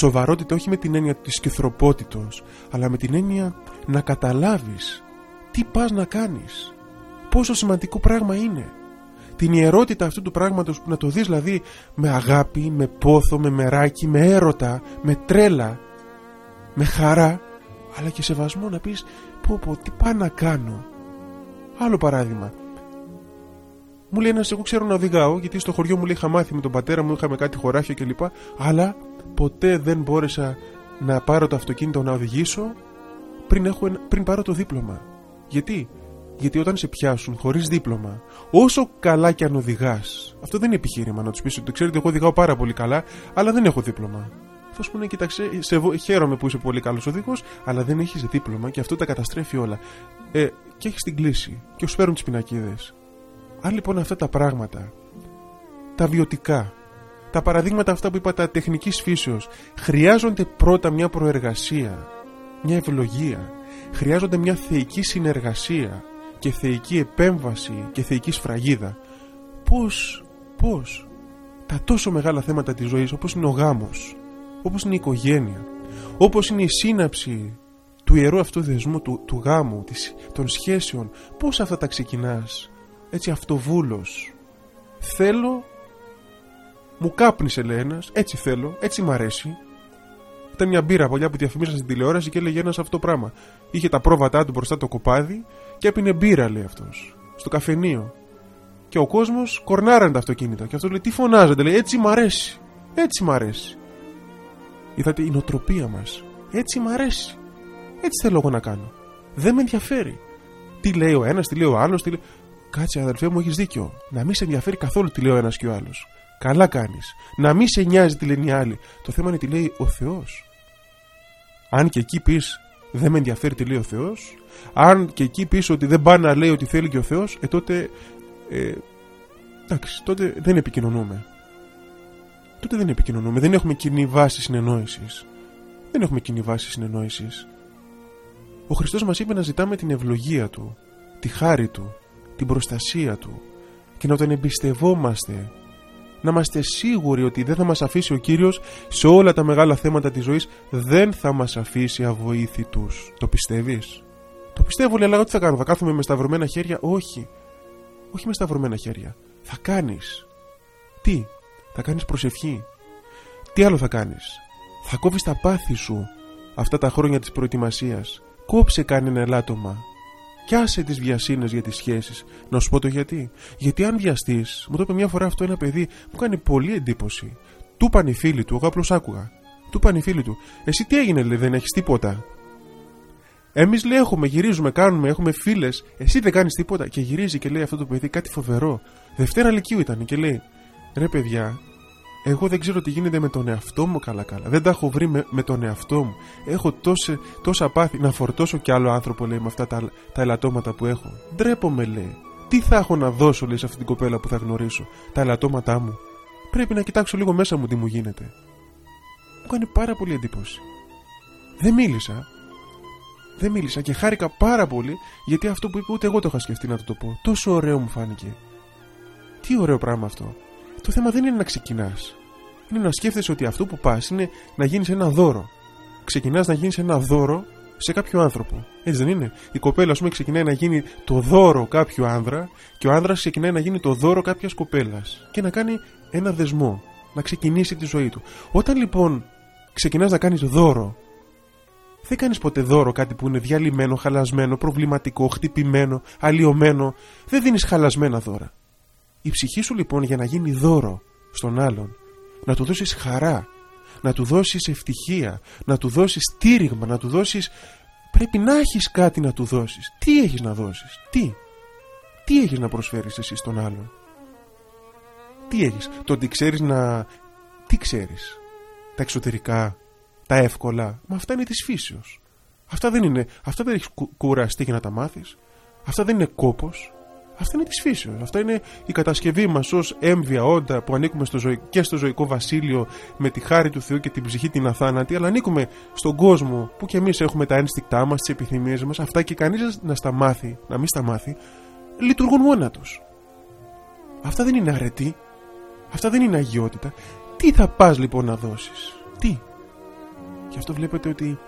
Σοβαρότητα όχι με την έννοια της κεθροπότητος, αλλά με την έννοια να καταλάβεις τι πας να κάνεις, πόσο σημαντικό πράγμα είναι. Την ιερότητα αυτού του πράγματος που να το δεις δηλαδή με αγάπη, με πόθο, με μεράκι, με έρωτα, με τρέλα, με χαρά αλλά και σεβασμό να πεις πω πω τι πάω να κάνω άλλο παράδειγμα. Μου λέει ένας εγώ ξέρω να οδηγάω γιατί στο χωριό μου λέει είχα μάθει με τον πατέρα μου είχαμε κάτι χωράφια κλπ. Αλλά ποτέ δεν μπόρεσα να πάρω το αυτοκίνητο να οδηγήσω πριν, έχω, πριν πάρω το δίπλωμα γιατί; Γιατί όταν σε πιάσουν χωρίς δίπλωμα, όσο καλά και αν οδηγάς, αυτό δεν είναι επιχείρημα να τους πεις ότι ξέρετε, εγώ οδηγάω πάρα πολύ καλά, αλλά δεν έχω δίπλωμα θα σου πούνε, κοίταξε, σε, χαίρομαι που είσαι πολύ καλός οδηγός, αλλά δεν έχεις δίπλωμα και αυτό τα καταστρέφει όλα. Ε, και έχεις την κλίση και σου φέρουν τις πινακίδες. Αν λοιπόν αυτά τα πράγματα, τα βιωτικά, τα παραδείγματα αυτά που είπα τα τεχνικής φύσεως, χρειάζονται πρώτα μια προεργασία, μια ευλογία, χρειάζονται μια θεϊκή συνεργασία και θεϊκή επέμβαση και θεϊκή σφραγίδα. Πώς, πώς, τα τόσο μεγάλα θέματα της ζωής όπως είναι ο γάμος, όπως είναι η οικογένεια, όπως είναι η σύναψη του ιερού αυτού δεσμού, του, του γάμου, της, των σχέσεων, πώς αυτά τα ξεκινάς, έτσι αυτοβούλος. Θέλω, μου κάπνισε λέει ένας, έτσι θέλω, έτσι μ' αρέσει. Ήταν μια μπύρα παλιά που διαφημίσαν στην τηλεόραση και έλεγε ένας αυτό το πράγμα. Είχε τα πρόβατά του μπροστά το κοπάδι και έπινε μπύρα, λέει αυτός, στο καφενείο. Και ο κόσμος κορνάρανε τα αυτοκίνητα. Και αυτός λέει: Τι φωνάζετε, λέει: Έτσι μ' αρέσει. Έτσι μ' αρέσει. Είδατε η νοοτροπία μας. Έτσι μ' αρέσει. Έτσι θέλω εγώ να κάνω. Δεν με ενδιαφέρει. Τι λέει ο ένας, τι λέει ο άλλος, τι λέει. Κάτσε, αδελφέ μου, έχεις δίκιο. Να μην σε ενδιαφέρει καθόλου τι λέει ο ένας και ο άλλος. Καλά κάνεις. Να μην σε νοιάζει τι λένε οι άλλοι. Το θέμα είναι τι λέει ο Θεός. Αν και εκεί πεις, δεν με ενδιαφέρει τι λέει ο Θεός. Αν και εκεί πίσω ότι δεν πάει να λέει ότι θέλει και ο Θεός, ε, τότε. Ε, εντάξει, τότε δεν επικοινωνούμε. Τότε δεν επικοινωνούμε. Δεν έχουμε κοινή βάση συνεννόησης. Δεν έχουμε κοινή βάση συνεννόησης. Ο Χριστός μας είπε να ζητάμε την ευλογία του, τη χάρη του, την προστασία του και να τον εμπιστευόμαστε να είμαστε σίγουροι ότι δεν θα μας αφήσει ο Κύριος σε όλα τα μεγάλα θέματα της ζωής δεν θα μας αφήσει αβοήθητους το πιστεύεις; Το πιστεύω λέει αλλά τι θα κάνω θα κάθομαι με σταυρωμένα χέρια; Όχι όχι με σταυρωμένα χέρια θα κάνεις τι; Θα κάνεις προσευχή τι άλλο θα κάνεις; Θα κόβεις τα πάθη σου αυτά τα χρόνια της προετοιμασίας κόψε κάνει ένα ελάττωμα κι άσε τις βιασύνες για τις σχέσεις. Να σου πω το γιατί. Γιατί αν βιαστείς, μου το είπε μια φορά αυτό ένα παιδί, μου κάνει πολύ εντύπωση. Του είπαν οι φίλοι του, εγώ απλώς άκουγα. Του είπαν οι φίλοι του, Εσύ τι έγινε, λέει, δεν έχεις τίποτα; Εμείς λέει έχουμε, γυρίζουμε, κάνουμε, έχουμε φίλες. Εσύ δεν κάνεις τίποτα. Και γυρίζει και λέει αυτό το παιδί κάτι φοβερό. Δευτέρα Λυκείου ήταν και λέει, Ρε παιδιά, εγώ δεν ξέρω τι γίνεται με τον εαυτό μου καλά-καλά. Δεν τα έχω βρει με, με τον εαυτό μου. Έχω τόσε, τόσα πάθη να φορτώσω κι άλλο άνθρωπο, λέει, με αυτά τα, τα ελαττώματα που έχω. Ντρέπομαι, λέει. Τι θα έχω να δώσω, λέει, σε αυτή την κοπέλα που θα γνωρίσω. Τα ελαττώματά μου; Πρέπει να κοιτάξω λίγο μέσα μου τι μου γίνεται. Μου κάνει πάρα πολύ εντύπωση. Δεν μίλησα. Δεν μίλησα και χάρηκα πάρα πολύ γιατί αυτό που είπε ούτε εγώ το είχα σκεφτεί να το, το πω. Τόσο ωραίο μου φάνηκε. Τι ωραίο πράγμα αυτό. Το θέμα δεν είναι να ξεκινάς. Είναι να σκέφτεσαι ότι αυτό που πας είναι να γίνεις ένα δώρο. Ξεκινάς να γίνεις ένα δώρο σε κάποιο άνθρωπο. Έτσι δεν είναι; Η κοπέλα, ας πούμε, ξεκινάει να γίνει το δώρο κάποιου άνδρα και ο άνδρας ξεκινάει να γίνει το δώρο κάποιας κοπέλας. Και να κάνει ένα δεσμό. Να ξεκινήσει τη ζωή του. Όταν λοιπόν ξεκινάς να κάνεις δώρο, δεν κάνεις ποτέ δώρο κάτι που είναι διαλυμένο, χαλασμένο, προβληματικό, χτυπημένο, αλλοιωμένο. Δεν δίνεις χαλασμένα δώρα. Η ψυχή σου λοιπόν για να γίνει δώρο στον άλλον, να του δώσεις χαρά, να του δώσεις ευτυχία, να του δώσεις στήριγμα, να του δώσεις... Πρέπει να έχεις κάτι να του δώσεις. Τι έχεις να δώσεις, τι; Τι έχεις να προσφέρεις εσύ στον άλλον; Τι έχεις, το ότι ξέρεις να... Τι ξέρεις, τα εξωτερικά, τα εύκολα, μα αυτά είναι της φύσεως. Αυτά δεν είναι, αυτά δεν έχεις κουραστεί για να τα μάθεις. Αυτά δεν είναι κόπος. Αυτά είναι της φύσεως. Αυτά είναι η κατασκευή μας ως έμβια όντα που ανήκουμε στο ζωή, και στο ζωικό βασίλειο με τη χάρη του Θεού και την ψυχή την αθάνατη, αλλά ανήκουμε στον κόσμο που και εμείς έχουμε τα ένστικτά μας, τις επιθυμίες μας, αυτά και κανείς να στα μάθει, να μην στα μάθει, λειτουργούν μόνα του. Αυτά δεν είναι αρετή. Αυτά δεν είναι αγιότητα. Τι θα πας λοιπόν να δώσεις, Τι; Γι' αυτό βλέπετε ότι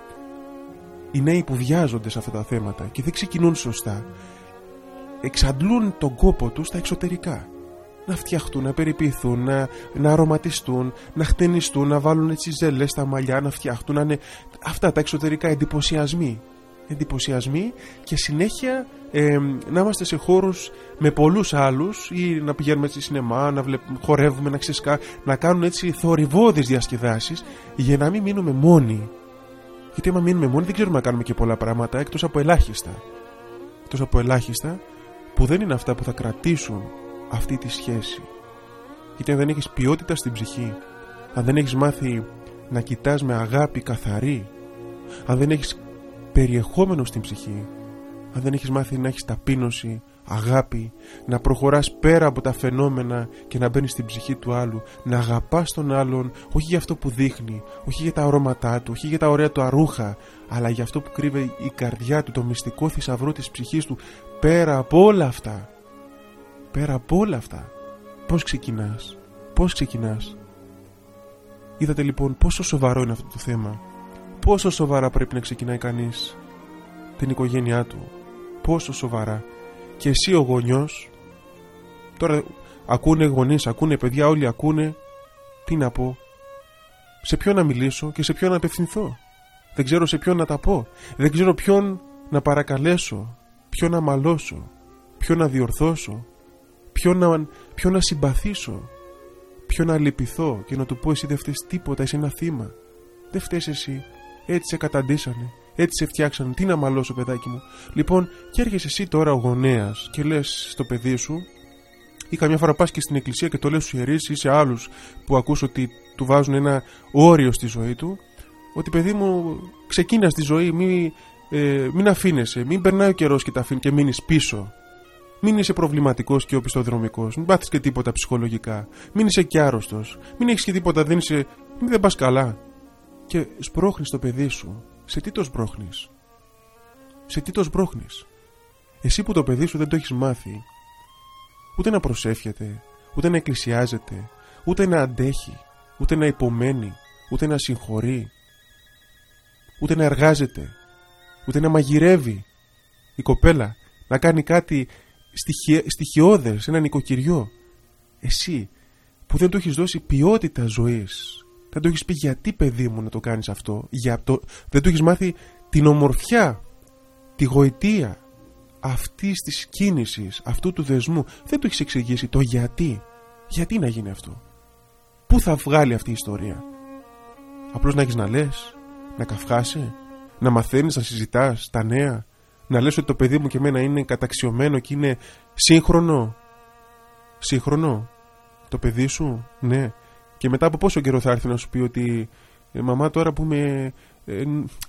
οι νέοι που βιάζονται σε αυτά τα θέματα και δεν ξεκινούν σωστά εξαντλούν τον κόπο τους στα εξωτερικά να φτιαχτούν, να περιποιηθούν, να, να αρωματιστούν, να χτενιστούν, να βάλουν έτσι ζελές στα μαλλιά, να φτιαχτούν, να είναι αυτά τα εξωτερικά εντυπωσιασμοί. Εντυπωσιασμοί και συνέχεια να είμαστε σε χώρους με πολλούς άλλους ή να πηγαίνουμε έτσι σινεμά, να βλέπουμε, χορεύουμε, να ξεσκά, να κάνουν έτσι θορυβώδεις διασκεδάσεις για να μην μείνουμε μόνοι. Γιατί άμα μείνουμε μόνοι δεν ξέρουμε να κάνουμε και πολλά πράγματα εκτός από ελάχιστα. Εκτός από ελάχιστα που δεν είναι αυτά που θα κρατήσουν αυτή τη σχέση. Γιατί αν δεν έχεις ποιότητα στην ψυχή, αν δεν έχεις μάθει να κοιτάς με αγάπη καθαρή, αν δεν έχεις περιεχόμενο στην ψυχή, αν δεν έχεις μάθει να έχεις ταπείνωση, αγάπη, να προχωράς πέρα από τα φαινόμενα και να μπαίνεις στην ψυχή του άλλου, να αγαπάς τον άλλον, όχι για αυτό που δείχνει, όχι για τα αρώματά του, όχι για τα ωραία του αρούχα, αλλά για αυτό που κρύβει η καρδιά του, το μυστικό θησαυρό της ψυχής του, πέρα από όλα αυτά. Πέρα από όλα αυτά. Πώς ξεκινάς, πώς ξεκινάς; Είδατε λοιπόν πόσο σοβαρό είναι αυτό το θέμα. Πόσο σοβαρά πρέπει να ξεκινάει κανείς την οικογένειά του. Πόσο σοβαρά και εσύ ο γονιός. Τώρα ακούνε γονείς, ακούνε παιδιά όλοι ακούνε. Τι να πω. Σε ποιον να μιλήσω και σε ποιον να απευθυνθώ. Δεν ξέρω σε ποιον να τα πω. Δεν ξέρω ποιον να παρακαλέσω ποιον να μαλώσω ποιον να διορθώσω ποιον να, ποιον να συμπαθήσω ποιον να λυπηθώ και να του πω εσύ δεν φταίς τίποτα είσαι ένα θύμα δεν φταίς εσύ έτσι σε καταντήσανε έτσι σε φτιάξαν, τι να μαλώσω παιδάκι μου. Λοιπόν, και έρχεσαι εσύ τώρα ο γονέας και λες στο παιδί σου, ή καμιά φορά πας και στην εκκλησία και το λες στους ιερείς ή σε άλλους που ακούς ότι του βάζουν ένα όριο στη ζωή του, ότι παιδί μου ξεκίνα στη ζωή, μη, ε, μην αφήνεσαι, μην περνάει ο καιρός και, και μείνεις πίσω. Μην είσαι προβληματικός και οπισθοδρομικός. Μην πάθεις και τίποτα ψυχολογικά. Μην είσαι και άρρωστος. Μην έχεις και τίποτα, δεν είσαι. Μην δεν πας καλά. Και σπρώχνεις το παιδί σου. Σε τι το σπρώχνεις; Σε τι το σπρώχνεις; Εσύ που το παιδί σου δεν το έχεις μάθει. Ούτε να προσεύχεται, ούτε να εκκλησιάζεται, ούτε να αντέχει, ούτε να υπομένει, ούτε να συγχωρεί, ούτε να εργάζεται, ούτε να μαγειρεύει η κοπέλα, να κάνει κάτι στοιχειώδες σε ένα νοικοκυριό. Εσύ που δεν του έχεις δώσει ποιότητα ζωής, δεν του έχεις πει γιατί παιδί μου να το κάνεις αυτό, για το... δεν του έχεις μάθει την ομορφιά, τη γοητεία αυτής της κίνησης, αυτού του δεσμού, δεν του έχεις εξηγήσει το γιατί. Γιατί να γίνει αυτό; Πού θα βγάλει αυτή η ιστορία; Απλώς να έχεις να λες, να καυχάσει, να μαθαίνεις, να συζητάς τα νέα, να λες ότι το παιδί μου και εμένα είναι καταξιωμένο και είναι σύγχρονο. Σύγχρονο. Το παιδί σου, ναι. Και μετά από πόσο καιρό θα έρθει να σου πει ότι ε, μαμά τώρα που με... Ε,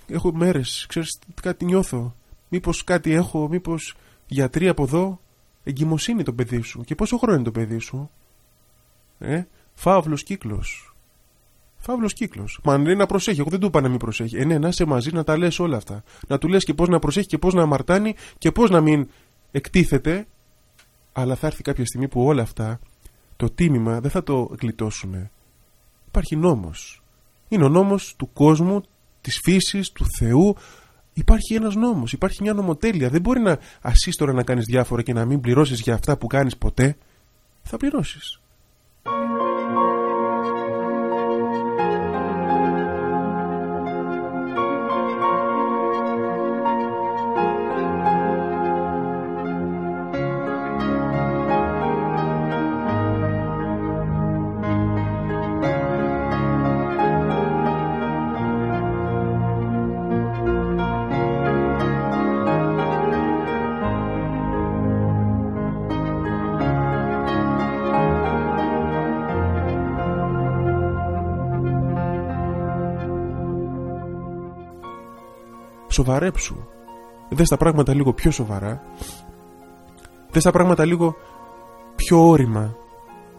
έχω μέρες, ξέρεις κάτι νιώθω. Μήπως κάτι έχω, μήπως γιατροί από εδώ. Εγκυμοσύνη το παιδί σου. Και πόσο χρόνο είναι το παιδί σου. Ε, φαύλος κύκλος. Φαύλος κύκλος. Μα λέει να προσέχει. Εγώ δεν του είπα να μην προσέχει. Ε, ναι, να είσαι μαζί να τα λες όλα αυτά. Να του λες και πώς να προσέχει και πώς να αμαρτάνει και πώς να μην εκτίθεται. Αλλά θα έρθει κάποια στιγμή που όλα αυτά το τίμημα δεν θα το γλιτώσουμε. Υπάρχει νόμος. Είναι ο νόμος του κόσμου, της φύσης, του Θεού. Υπάρχει ένας νόμος, υπάρχει μια νομοτέλεια. Δεν μπορεί να ασύστορα να κάνεις διάφορα και να μην πληρώσεις για αυτά που κάνεις ποτέ. Θα πληρώσεις. Σοβαρέψου. Δες τα πράγματα λίγο πιο σοβαρά. Δες τα πράγματα λίγο πιο όρημα,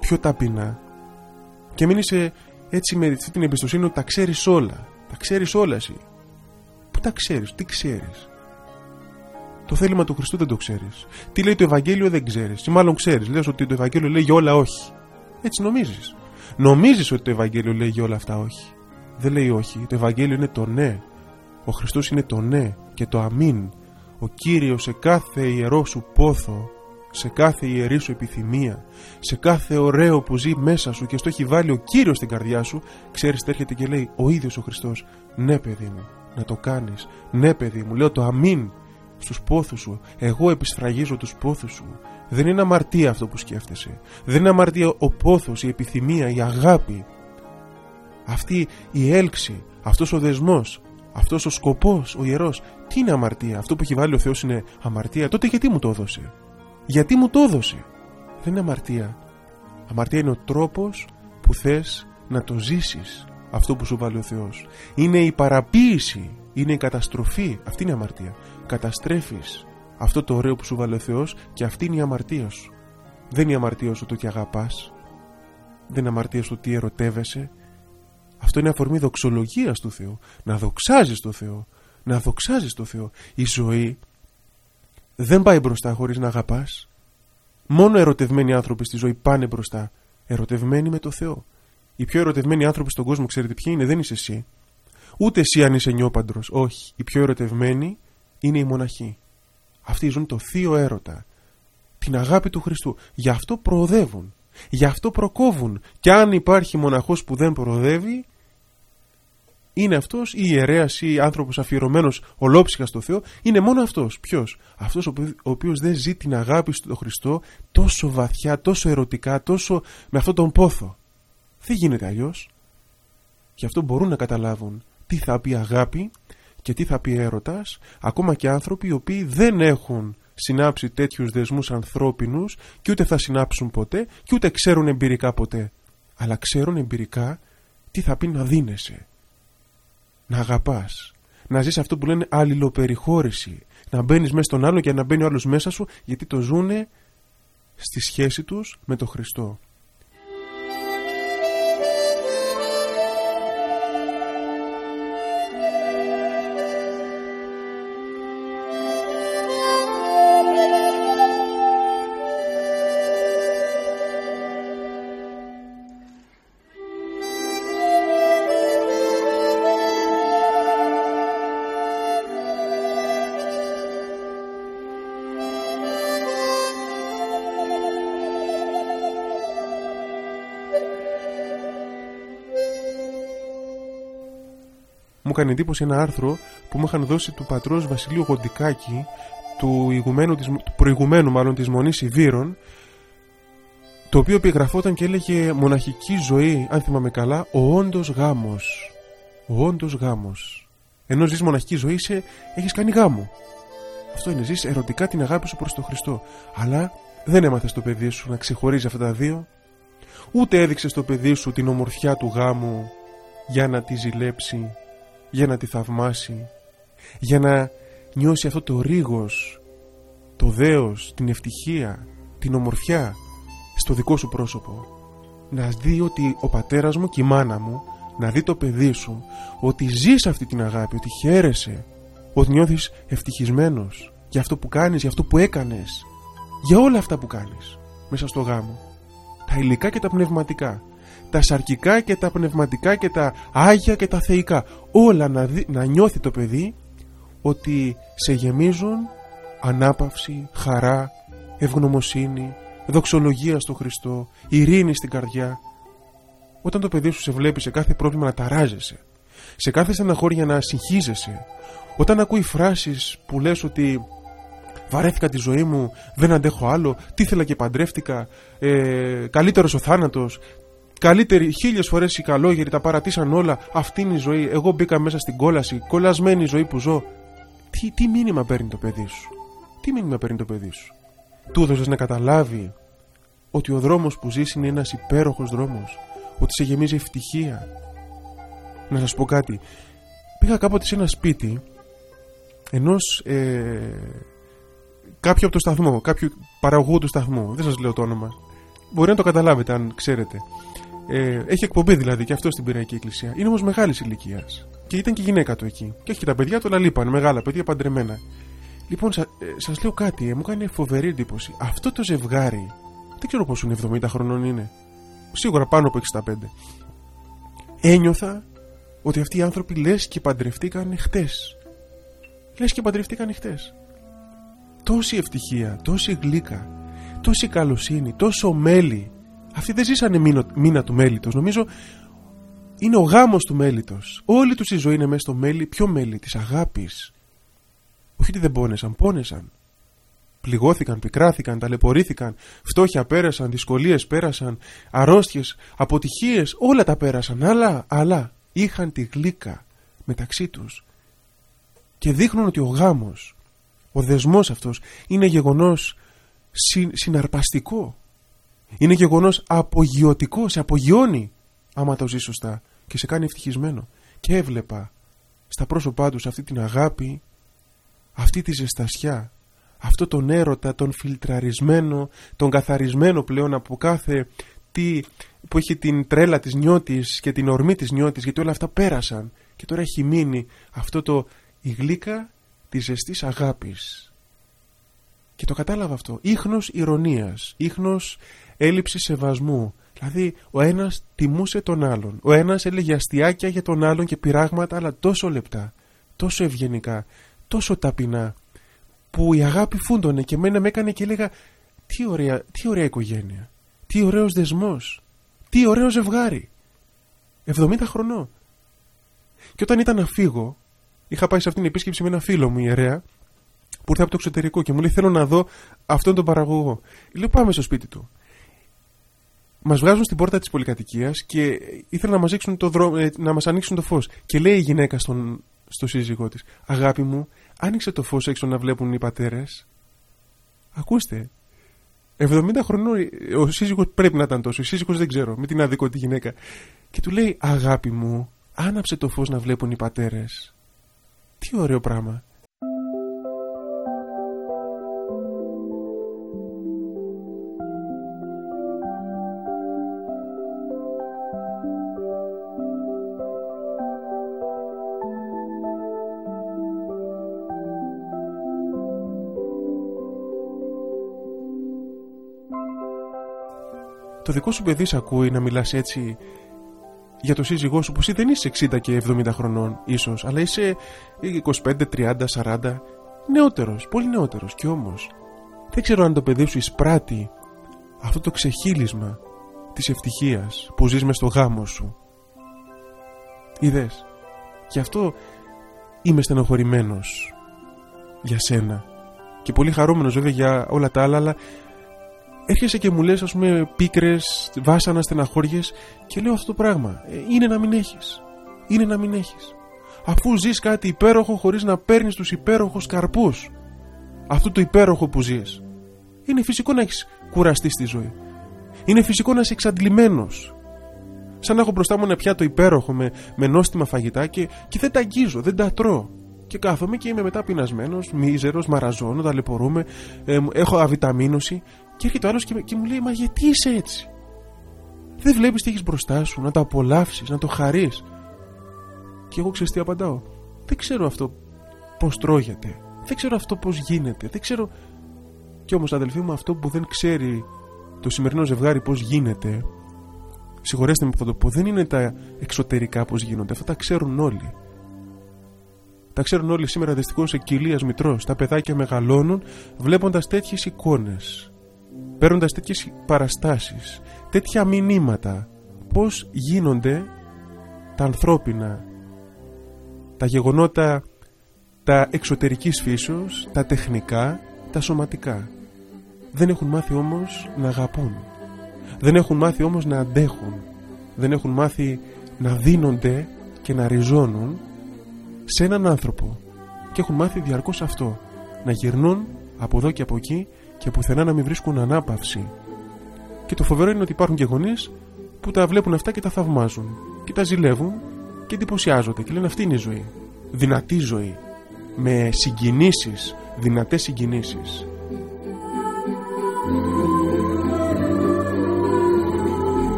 πιο ταπεινά. Και μην είσαι έτσι με αυτή την εμπιστοσύνη ότι τα ξέρεις όλα. Τα ξέρεις όλα εσύ. Πού τα ξέρεις, τι ξέρεις. Το θέλημα του Χριστού δεν το ξέρεις. Τι λέει το Ευαγγέλιο δεν ξέρεις. Ή μάλλον ξέρεις. Λες ότι το Ευαγγέλιο λέει για όλα όχι. Έτσι νομίζεις. Νομίζεις ότι το Ευαγγέλιο λέει για όλα αυτά όχι. Δεν λέει όχι. Το Ευαγγέλιο είναι το ναι. Ο Χριστός είναι το ναι και το αμήν. Ο Κύριος σε κάθε ιερό σου πόθο, σε κάθε ιερή σου επιθυμία, σε κάθε ωραίο που ζει μέσα σου και στο έχει βάλει ο Κύριος στην καρδιά σου, ξέρεις τι έρχεται και λέει ο ίδιος ο Χριστός, ναι παιδί μου, να το κάνεις, ναι παιδί μου, λέω το αμήν στους πόθους σου, εγώ επισφραγίζω τους πόθους σου. Δεν είναι αμαρτία αυτό που σκέφτεσαι. Δεν είναι αμαρτία ο πόθος, η επιθυμία, η αγάπη. Αυτή η έλξη, αυτός ο δεσμός, αυτός ο σκοπός, ο ιερός, τι είναι αμαρτία; Αυτό που έχει βάλει ο Θεός είναι αμαρτία. Τότε γιατί μου το έδωσε; Γιατί μου το έδωσε; Δεν είναι αμαρτία. Αμαρτία είναι ο τρόπος που θες να το ζήσεις αυτό που σου βάλει ο Θεός. Είναι η παραποίηση. Είναι η καταστροφή. Αυτή είναι η αμαρτία. Καταστρέφεις αυτό το ωραίο που σου βάλει ο Θεός και αυτή είναι η αμαρτία σου. Δεν είναι η αμαρτία σου το ότι αγαπάς. Δεν είναι αμαρτία σου το ότι ερωτεύεσαι. Αυτό είναι αφορμή δοξολογίας του Θεού. Να δοξάζεις το Θεό. Να δοξάζεις το Θεό. Η ζωή δεν πάει μπροστά χωρίς να αγαπάς. Μόνο ερωτευμένοι άνθρωποι στη ζωή πάνε μπροστά. Ερωτευμένοι με το Θεό. Οι πιο ερωτευμένοι άνθρωποι στον κόσμο, ξέρετε ποιοι είναι, δεν είσαι εσύ. Ούτε εσύ αν είσαι νιόπαντρος. Όχι. Οι πιο ερωτευμένοι είναι οι μοναχοί. Αυτοί ζουν το θείο έρωτα. Την αγάπη του Χριστού. Γι' αυτό προοδεύουν. Γι' αυτό προκόβουν. Και αν υπάρχει μοναχός που δεν προοδεύει, είναι αυτός ή ιερέας ή άνθρωπος αφιερωμένος ολόψυχα στο Θεό, είναι μόνο αυτός. Ποιος; Αυτός ο οποίος δεν ζει την αγάπη στον Χριστό τόσο βαθιά, τόσο ερωτικά, τόσο με αυτόν τον πόθο. Δεν γίνεται αλλιώς. Γι' αυτό μπορούν να καταλάβουν τι θα πει αγάπη και τι θα πει έρωτας, ακόμα και άνθρωποι οι οποίοι δεν έχουν συνάψει τέτοιους δεσμούς ανθρώπινους και ούτε θα συνάψουν ποτέ και ούτε ξέρουν εμπειρικά ποτέ. Αλλά ξέρουν εμπειρικά τι θα πει να δίνεσαι. Να αγαπάς. να ζεις αυτό που λένε αλληλοπεριχώρηση. Να μπαίνεις μέσα στον άλλο και να μπαίνει ο άλλος μέσα σου γιατί το ζούνε στη σχέση τους με τον Χριστό. Έκανε εντύπωση ένα άρθρο που μου είχαν δώσει του πατρός Βασιλείου Γοντικάκη του, ηγουμένου, της, του προηγουμένου μάλλον της Μονής Ιβύρων το οποίο επιγραφόταν και έλεγε μοναχική ζωή, αν θυμάμαι καλά, ο όντως γάμος. Ο όντως γάμος. Ενώ ζεις μοναχική ζωή, είσαι, έχεις κάνει γάμο. Αυτό είναι, ζεις ερωτικά την αγάπη σου προς τον Χριστό. Αλλά δεν έμαθες το παιδί σου να ξεχωρίζει αυτά τα δύο. Ούτε έδειξες στο παιδί σου την ομορφιά του γάμου για να τη ζηλέψει για να τη θαυμάσει, για να νιώσει αυτό το ρίγος, το δέος, την ευτυχία, την ομορφιά στο δικό σου πρόσωπο. Να δει ότι ο πατέρας μου και η μάνα μου, να δει το παιδί σου, ότι ζεις αυτή την αγάπη, ότι χαίρεσαι, ότι νιώθεις ευτυχισμένος για αυτό που κάνεις, για αυτό που έκανες, για όλα αυτά που κάνεις μέσα στο γάμο. Τα υλικά και τα πνευματικά τα σαρκικά και τα πνευματικά και τα άγια και τα θεϊκά όλα να, να νιώθει το παιδί ότι σε γεμίζουν ανάπαυση, χαρά, ευγνωμοσύνη, δοξολογία στο Χριστό, ειρήνη στην καρδιά. Όταν το παιδί σου σε βλέπει σε κάθε πρόβλημα να ταράζεσαι, σε κάθε στεναχώρια να συγχύζεσαι, όταν ακούει φράσεις που λες ότι βαρέθηκα τη ζωή μου, δεν αντέχω άλλο, τι ήθελα και παντρεύτηκα, ε, καλύτερος ο θάνατος, Καλύτερη, χίλιες φορές οι καλόγεροι τα παρατήσαν όλα. Αυτή είναι η ζωή. Εγώ μπήκα μέσα στην κόλαση. Κολλασμένη η ζωή που ζω. Τι, τι μήνυμα παίρνει το παιδί σου; Τι μήνυμα παίρνει το παιδί σου; Του έδωσες να καταλάβει ότι ο δρόμος που ζεις είναι ένας υπέροχος δρόμος. Ότι σε γεμίζει ευτυχία. Να σας πω κάτι. Πήγα κάποτε σε ένα σπίτι ενός ε, κάποιου από το σταθμό, κάποιου παραγωγού του σταθμού. Δεν σας λέω το όνομα. Μπορεί να το καταλάβετε αν ξέρετε. Ε, έχει εκπομπή δηλαδή και αυτό στην Πυριακή Εκκλησία. Είναι όμως μεγάλης ηλικίας. Και ήταν και γυναίκα του εκεί. Και έχει και τα παιδιά του, αλλά λείπαν. Μεγάλα παιδιά παντρεμένα. Λοιπόν, σα ε, σας λέω κάτι, ε, μου κάνει φοβερή εντύπωση. Αυτό το ζευγάρι, δεν ξέρω πόσο είναι, 70 χρονών είναι. Σίγουρα πάνω από 65. Ένιωθα ότι αυτοί οι άνθρωποι λες και παντρευτήκαν χτες. Λες και παντρευτήκαν χτες. Τόση ευτυχία, τόση γλύκα, τόση καλοσύνη, τόσο μέλι, αυτοί δεν ζήσανε μήνα, μήνα του μέλητος. Νομίζω είναι ο γάμος του μέλητος. Όλη τους η ζωή είναι μέσα στο μέλι. Ποιο μέλι της αγάπης. Όχι ότι δεν πόνεσαν, πόνεσαν. Πληγώθηκαν, πικράθηκαν, ταλαιπωρήθηκαν, φτώχεια πέρασαν, δυσκολίες πέρασαν, αρρώστιες, αποτυχίες, όλα τα πέρασαν. Αλλά, αλλά, είχαν τη γλύκα μεταξύ τους. Και δείχνουν ότι ο γάμος, ο δεσμός αυτός, είναι γεγονός συναρπαστικό. Είναι γεγονός απογειωτικός, σε απογειώνει άμα το ζει σωστά. Και σε κάνει ευτυχισμένο. Και έβλεπα στα πρόσωπά τους αυτή την αγάπη, αυτή τη ζεστασιά, αυτό τον έρωτα, τον φιλτραρισμένο, τον καθαρισμένο πλέον από κάθε τι που έχει την τρέλα της νιώτης και την ορμή της νιώτης γιατί όλα αυτά πέρασαν. Και τώρα έχει μείνει αυτό το η γλύκα της ζεστής αγάπης και το κατάλαβα αυτό. Ίχνος ηρωνίας ίχνος έλλειψη σεβασμού. Δηλαδή, ο ένας τιμούσε τον άλλον. Ο ένας έλεγε αστιάκια για τον άλλον και πειράγματα, αλλά τόσο λεπτά, τόσο ευγενικά, τόσο ταπεινά, που η αγάπη φούντωνε και μένα με έκανε και έλεγα τι ωραία, τι ωραία οικογένεια, τι ωραίος δεσμός, τι ωραίο ζευγάρι. 70 χρονών. Και όταν ήταν να φύγω, είχα πάει σε αυτήν την επίσκεψη με ένα φίλο μου ιερέα, που ήρθε από το εξωτερικό και μου λέει: Θέλω να δω αυτόν τον παραγωγό. Λέω: Πάμε στο σπίτι του. Μας βγάζουν στην πόρτα της πολυκατοικίας και ήθελαν να μας ε, να μας ανοίξουν το φως. Και λέει η γυναίκα στον, στο σύζυγό της: Αγάπη μου, άνοιξε το φως έξω να βλέπουν οι πατέρες. Ακούστε. 70 χρονών ο σύζυγος πρέπει να ήταν τόσο. Ο σύζυγος δεν ξέρω, με την άδικο τη γυναίκα. Και του λέει: Αγάπη μου, άναψε το φως να βλέπουν οι πατέρες. Τι Τι ωραίο πράγμα. Το δικό σου παιδί σε ακούει να μιλάς έτσι για το σύζυγό σου που εσύ δεν είσαι 60 και 70 χρονών ίσως αλλά είσαι 25, 30, 40 νεότερος, πολύ νεότερος. Και όμως δεν ξέρω αν το παιδί σου εισπράττει αυτό το ξεχύλισμα της ευτυχίας που ζεις μες στο γάμο σου. Είδες γι' αυτό είμαι στενοχωρημένος για σένα. Και πολύ χαρούμενος βέβαια για όλα τα άλλα αλλά έρχεσαι και μου λες ας πούμε πίκρες, βάσανα, στεναχώριες και λέω αυτό το πράγμα. Ε, είναι να μην έχεις. Είναι να μην έχεις. Αφού ζεις κάτι υπέροχο χωρίς να παίρνεις τους υπέροχους καρπούς. Αυτό το υπέροχο που ζεις. Είναι φυσικό να έχεις κουραστεί στη ζωή. Είναι φυσικό να είσαι εξαντλημένος. Σαν να έχω μπροστά μου ένα πιάτο υπέροχο με, με νόστιμα φαγητά και, και δεν τα αγγίζω, δεν τα τρώω. Και κάθομαι και είμαι μετά πεινασμένο, μίζερος, μαραζώνω, ταλαιπωρούμε, ε, έχω αβιταμίνωση και έρχεται ο άλλος και, και μου λέει: Μα γιατί είσαι έτσι; Δεν βλέπεις τι έχεις μπροστά σου, να το απολαύσεις, να το χαρείς. Και εγώ ξέρω τι απαντάω. Δεν ξέρω αυτό πώς τρώγεται. Δεν ξέρω αυτό πώς γίνεται. Δεν ξέρω. Κι όμως, αδελφοί μου, αυτό που δεν ξέρει το σημερινό ζευγάρι πώς γίνεται, συγχωρέστε με που θα το πω, δεν είναι τα εξωτερικά πώς γίνονται. Αυτά τα ξέρουν όλοι. Τα ξέρουν όλοι σήμερα δυστυχώς σε κοιλία μητρός. Τα παιδάκια μεγαλώνουν βλέποντας τέτοιες εικόνες παίρνοντας τέτοιες παραστάσεις, τέτοια μηνύματα, πώς γίνονται τα ανθρώπινα, τα γεγονότα τα εξωτερικής φύσεως, τα τεχνικά, τα σωματικά. Δεν έχουν μάθει όμως να αγαπούν. Δεν έχουν μάθει όμως να αντέχουν. Δεν έχουν μάθει να δίνονται και να ριζώνουν σε έναν άνθρωπο. Και έχουν μάθει διαρκώς αυτό. Να γυρνούν από εδώ και από εκεί και πουθενά να μην βρίσκουν ανάπαυση. Και το φοβερό είναι ότι υπάρχουν και γονείς που τα βλέπουν αυτά και τα θαυμάζουν. Και τα ζηλεύουν και εντυπωσιάζονται και λένε αυτή είναι η ζωή. Δυνατή ζωή. Με συγκινήσεις, δυνατές συγκινήσεις.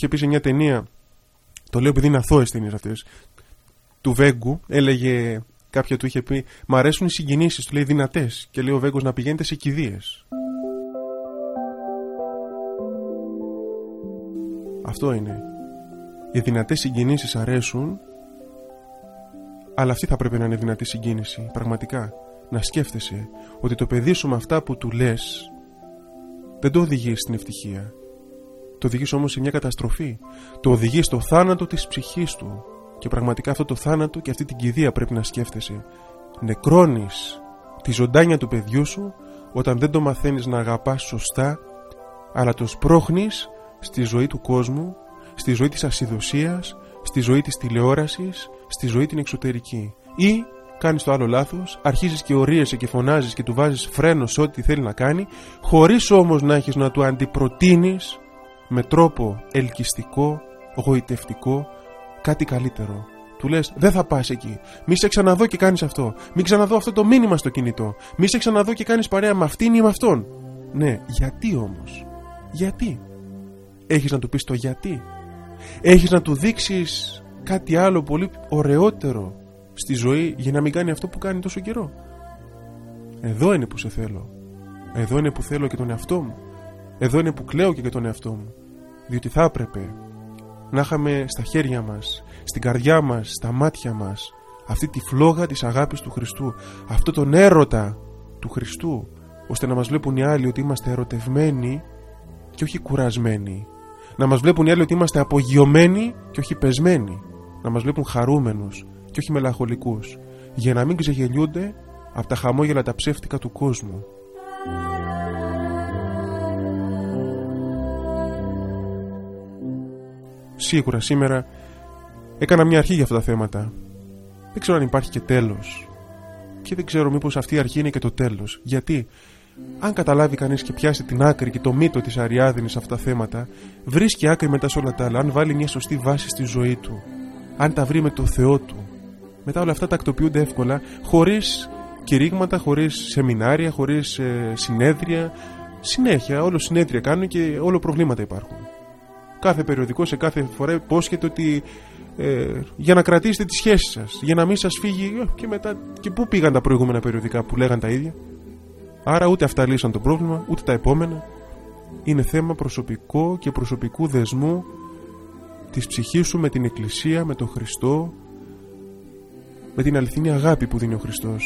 Είχε πει σε μια ταινία, το λέω επειδή είναι αθώες ταινίες αυτές, του Βέγκου, έλεγε, κάποια του είχε πει, Μ' αρέσουν οι συγκινήσεις, του λέει δυνατές. Και λέει ο Βέγκος να πηγαίνετε σε κηδείες. Αυτό είναι. Οι δυνατές συγκινήσεις αρέσουν, αλλά αυτή θα πρέπει να είναι δυνατή συγκίνηση, πραγματικά. Να σκέφτεσαι ότι το παιδί σου με αυτά που του λες δεν το οδηγεί στην ευτυχία. Το οδηγείς όμως σε μια καταστροφή. Το οδηγείς στο θάνατο της ψυχής του. Και πραγματικά αυτό το θάνατο και αυτή την κηδεία πρέπει να σκέφτεσαι. Νεκρώνεις τη ζωντάνια του παιδιού σου όταν δεν το μαθαίνεις να αγαπάς σωστά, αλλά το σπρώχνεις στη ζωή του κόσμου, στη ζωή της ασυδοσίας, στη ζωή της τηλεόρασης, στη ζωή την εξωτερική. Ή κάνεις το άλλο λάθος, αρχίζεις και ορίεσαι και φωνάζεις και του βάζεις φρένο σε ό,τι θέλει να κάνει, χωρίς όμως να έχεις να του αντιπροτείνεις με τρόπο ελκυστικό, γοητευτικό, κάτι καλύτερο. Του λες: Δεν θα πας εκεί. Μη σε ξαναδώ και κάνεις αυτό. Μην ξαναδώ αυτό το μήνυμα στο κινητό. Μη σε ξαναδώ και κάνεις παρέα με αυτήν ή με αυτόν. Ναι, γιατί όμως; Γιατί; Έχεις να του πεις το γιατί; Έχεις να του δείξεις κάτι άλλο πολύ ωραιότερο στη ζωή για να μην κάνει αυτό που κάνει τόσο καιρό; Εδώ είναι που σε θέλω. Εδώ είναι που θέλω και τον εαυτό μου. Εδώ είναι που κλαίω και για τον εαυτό μου διότι θα έπρεπε να είχαμε στα χέρια μας, στην καρδιά μας, στα μάτια μας αυτή τη φλόγα της αγάπης του Χριστού, αυτό τον έρωτα του Χριστού, ώστε να μας βλέπουν οι άλλοι ότι είμαστε ερωτευμένοι και όχι κουρασμένοι. Να μας βλέπουν οι άλλοι ότι είμαστε απογειωμένοι και όχι πεσμένοι. Να μας βλέπουν χαρούμενους και όχι μελαγχολικούς. Για να μην ξεγελιούνται από τα χαμόγελα τα ψεύτικα του κόσμου. Σίγουρα σήμερα έκανα μια αρχή για αυτά τα θέματα. Δεν ξέρω αν υπάρχει και τέλος. Και δεν ξέρω μήπως αυτή η αρχή είναι και το τέλος. Γιατί αν καταλάβει κανείς και πιάσει την άκρη και το μύτο της Αριάδνης σε αυτά τα θέματα, βρίσκει άκρη μετά σε όλα τα άλλα. Αν βάλει μια σωστή βάση στη ζωή του, αν τα βρει με το Θεό του, μετά όλα αυτά τακτοποιούνται εύκολα, χωρίς κηρύγματα, χωρίς σεμινάρια, χωρίς ε, συνέδρια. Συνέχεια, όλο συνέδρια κάνουν και όλο προβλήματα υπάρχουν. Κάθε περιοδικό σε κάθε φορά υπόσχεται ότι ε, για να κρατήσετε τις σχέσεις σας, για να μην σας φύγει ε, και μετά και πού πήγαν τα προηγούμενα περιοδικά που λέγαν τα ίδια. Άρα ούτε αυτά λύσαν το πρόβλημα, ούτε τα επόμενα. Είναι θέμα προσωπικό και προσωπικού δεσμού της ψυχής σου με την Εκκλησία, με τον Χριστό, με την αληθινή αγάπη που δίνει ο Χριστός.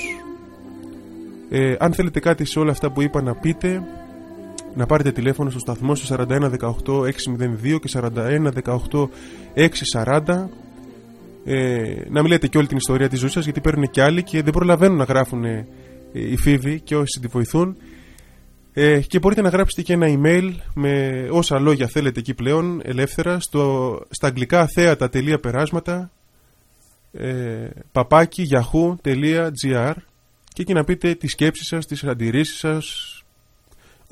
Ε, αν θέλετε κάτι σε όλα αυτά που είπα να πείτε, να πάρετε τηλέφωνο στο σταθμό στο 4118 602 και 4118 640 ε, να μην λέτε και όλη την ιστορία της ζωής σας γιατί παίρνουν και άλλοι και δεν προλαβαίνουν να γράφουν ε, οι φίβοι και όσοι τη βοηθούν ε, και μπορείτε να γράψετε και ένα email με όσα λόγια θέλετε εκεί πλέον ελεύθερα στο, στα αγγλικά θέατα.περάσματα ε, παπάκι yahoo.gr και εκεί να πείτε τις σκέψεις σας, τις αντιρρήσεις σας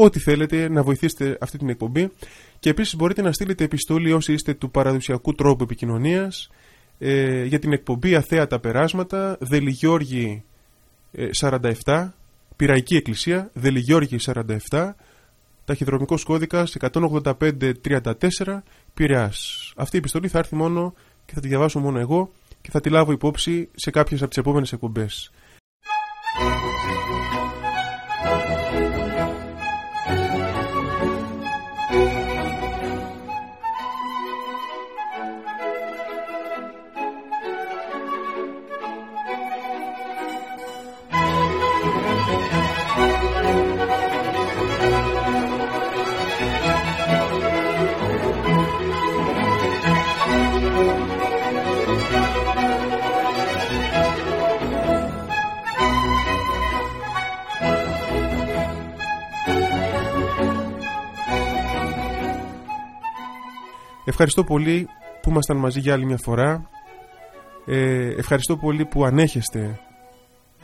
ό,τι θέλετε να βοηθήσετε αυτή την εκπομπή. Και επίσης μπορείτε να στείλετε επιστολή όσοι είστε του παραδοσιακού τρόπου επικοινωνίας ε, για την εκπομπή Αθέατα Περάσματα Δελιγιώργη 47 ε, Πυραϊκή Εκκλησία Δελιγιώργη 47 Ταχυδρομικός κώδικας 185-34 Πειραιάς Αυτή η επιστολή θα έρθει μόνο και θα τη διαβάσω μόνο εγώ και θα τη λάβω υπόψη σε κάποιες από τις επόμενες εκπομπές Ευχαριστώ πολύ που ήμασταν μαζί για άλλη μια φορά. Ε, ευχαριστώ πολύ που ανέχεστε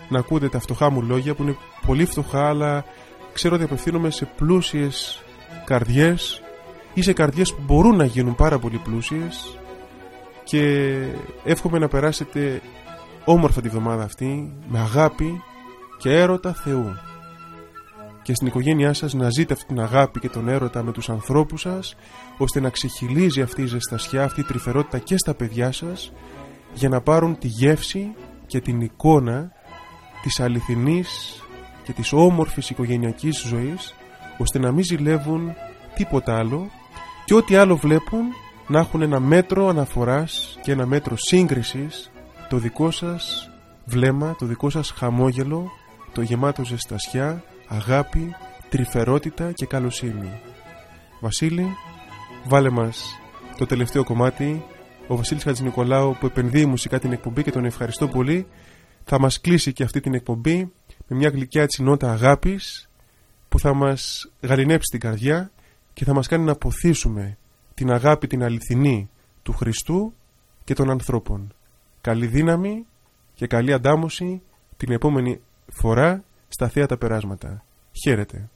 να ακούτε τα φτωχά μου λόγια που είναι πολύ φτωχά αλλά ξέρω ότι απευθύνομαι σε πλούσιες καρδιές ή σε καρδιές που μπορούν να γίνουν πάρα πολύ πλούσιες και εύχομαι να περάσετε όμορφα τη βδομάδα αυτή με αγάπη και έρωτα Θεού και στην οικογένειά σας να ζείτε αυτή την αγάπη και τον έρωτα με τους ανθρώπους σας ώστε να ξεχυλίζει αυτή η ζεστασιά, αυτή η τρυφερότητα και στα παιδιά σας για να πάρουν τη γεύση και την εικόνα της αληθινής και της όμορφης οικογενειακής ζωής ώστε να μην ζηλεύουν τίποτα άλλο και ό,τι άλλο βλέπουν να έχουν ένα μέτρο αναφοράς και ένα μέτρο σύγκρισης το δικό σας βλέμμα, το δικό σας χαμόγελο, το γεμάτο ζεστασιά, αγάπη, τρυφερότητα και καλοσύνη. Βασίλη, βάλε μας το τελευταίο κομμάτι. Ο Βασίλης Χατζηνικολάου που επενδύει μουσικά την εκπομπή και τον ευχαριστώ πολύ. Θα μας κλείσει και αυτή την εκπομπή με μια γλυκιά έτσι νότα αγάπης που θα μας γαλινέψει την καρδιά και θα μας κάνει να αποθήσουμε την αγάπη την αληθινή του Χριστού και των ανθρώπων. Καλή δύναμη και καλή αντάμωση την επόμενη φορά στα θεία τα περάσματα. Χαίρετε.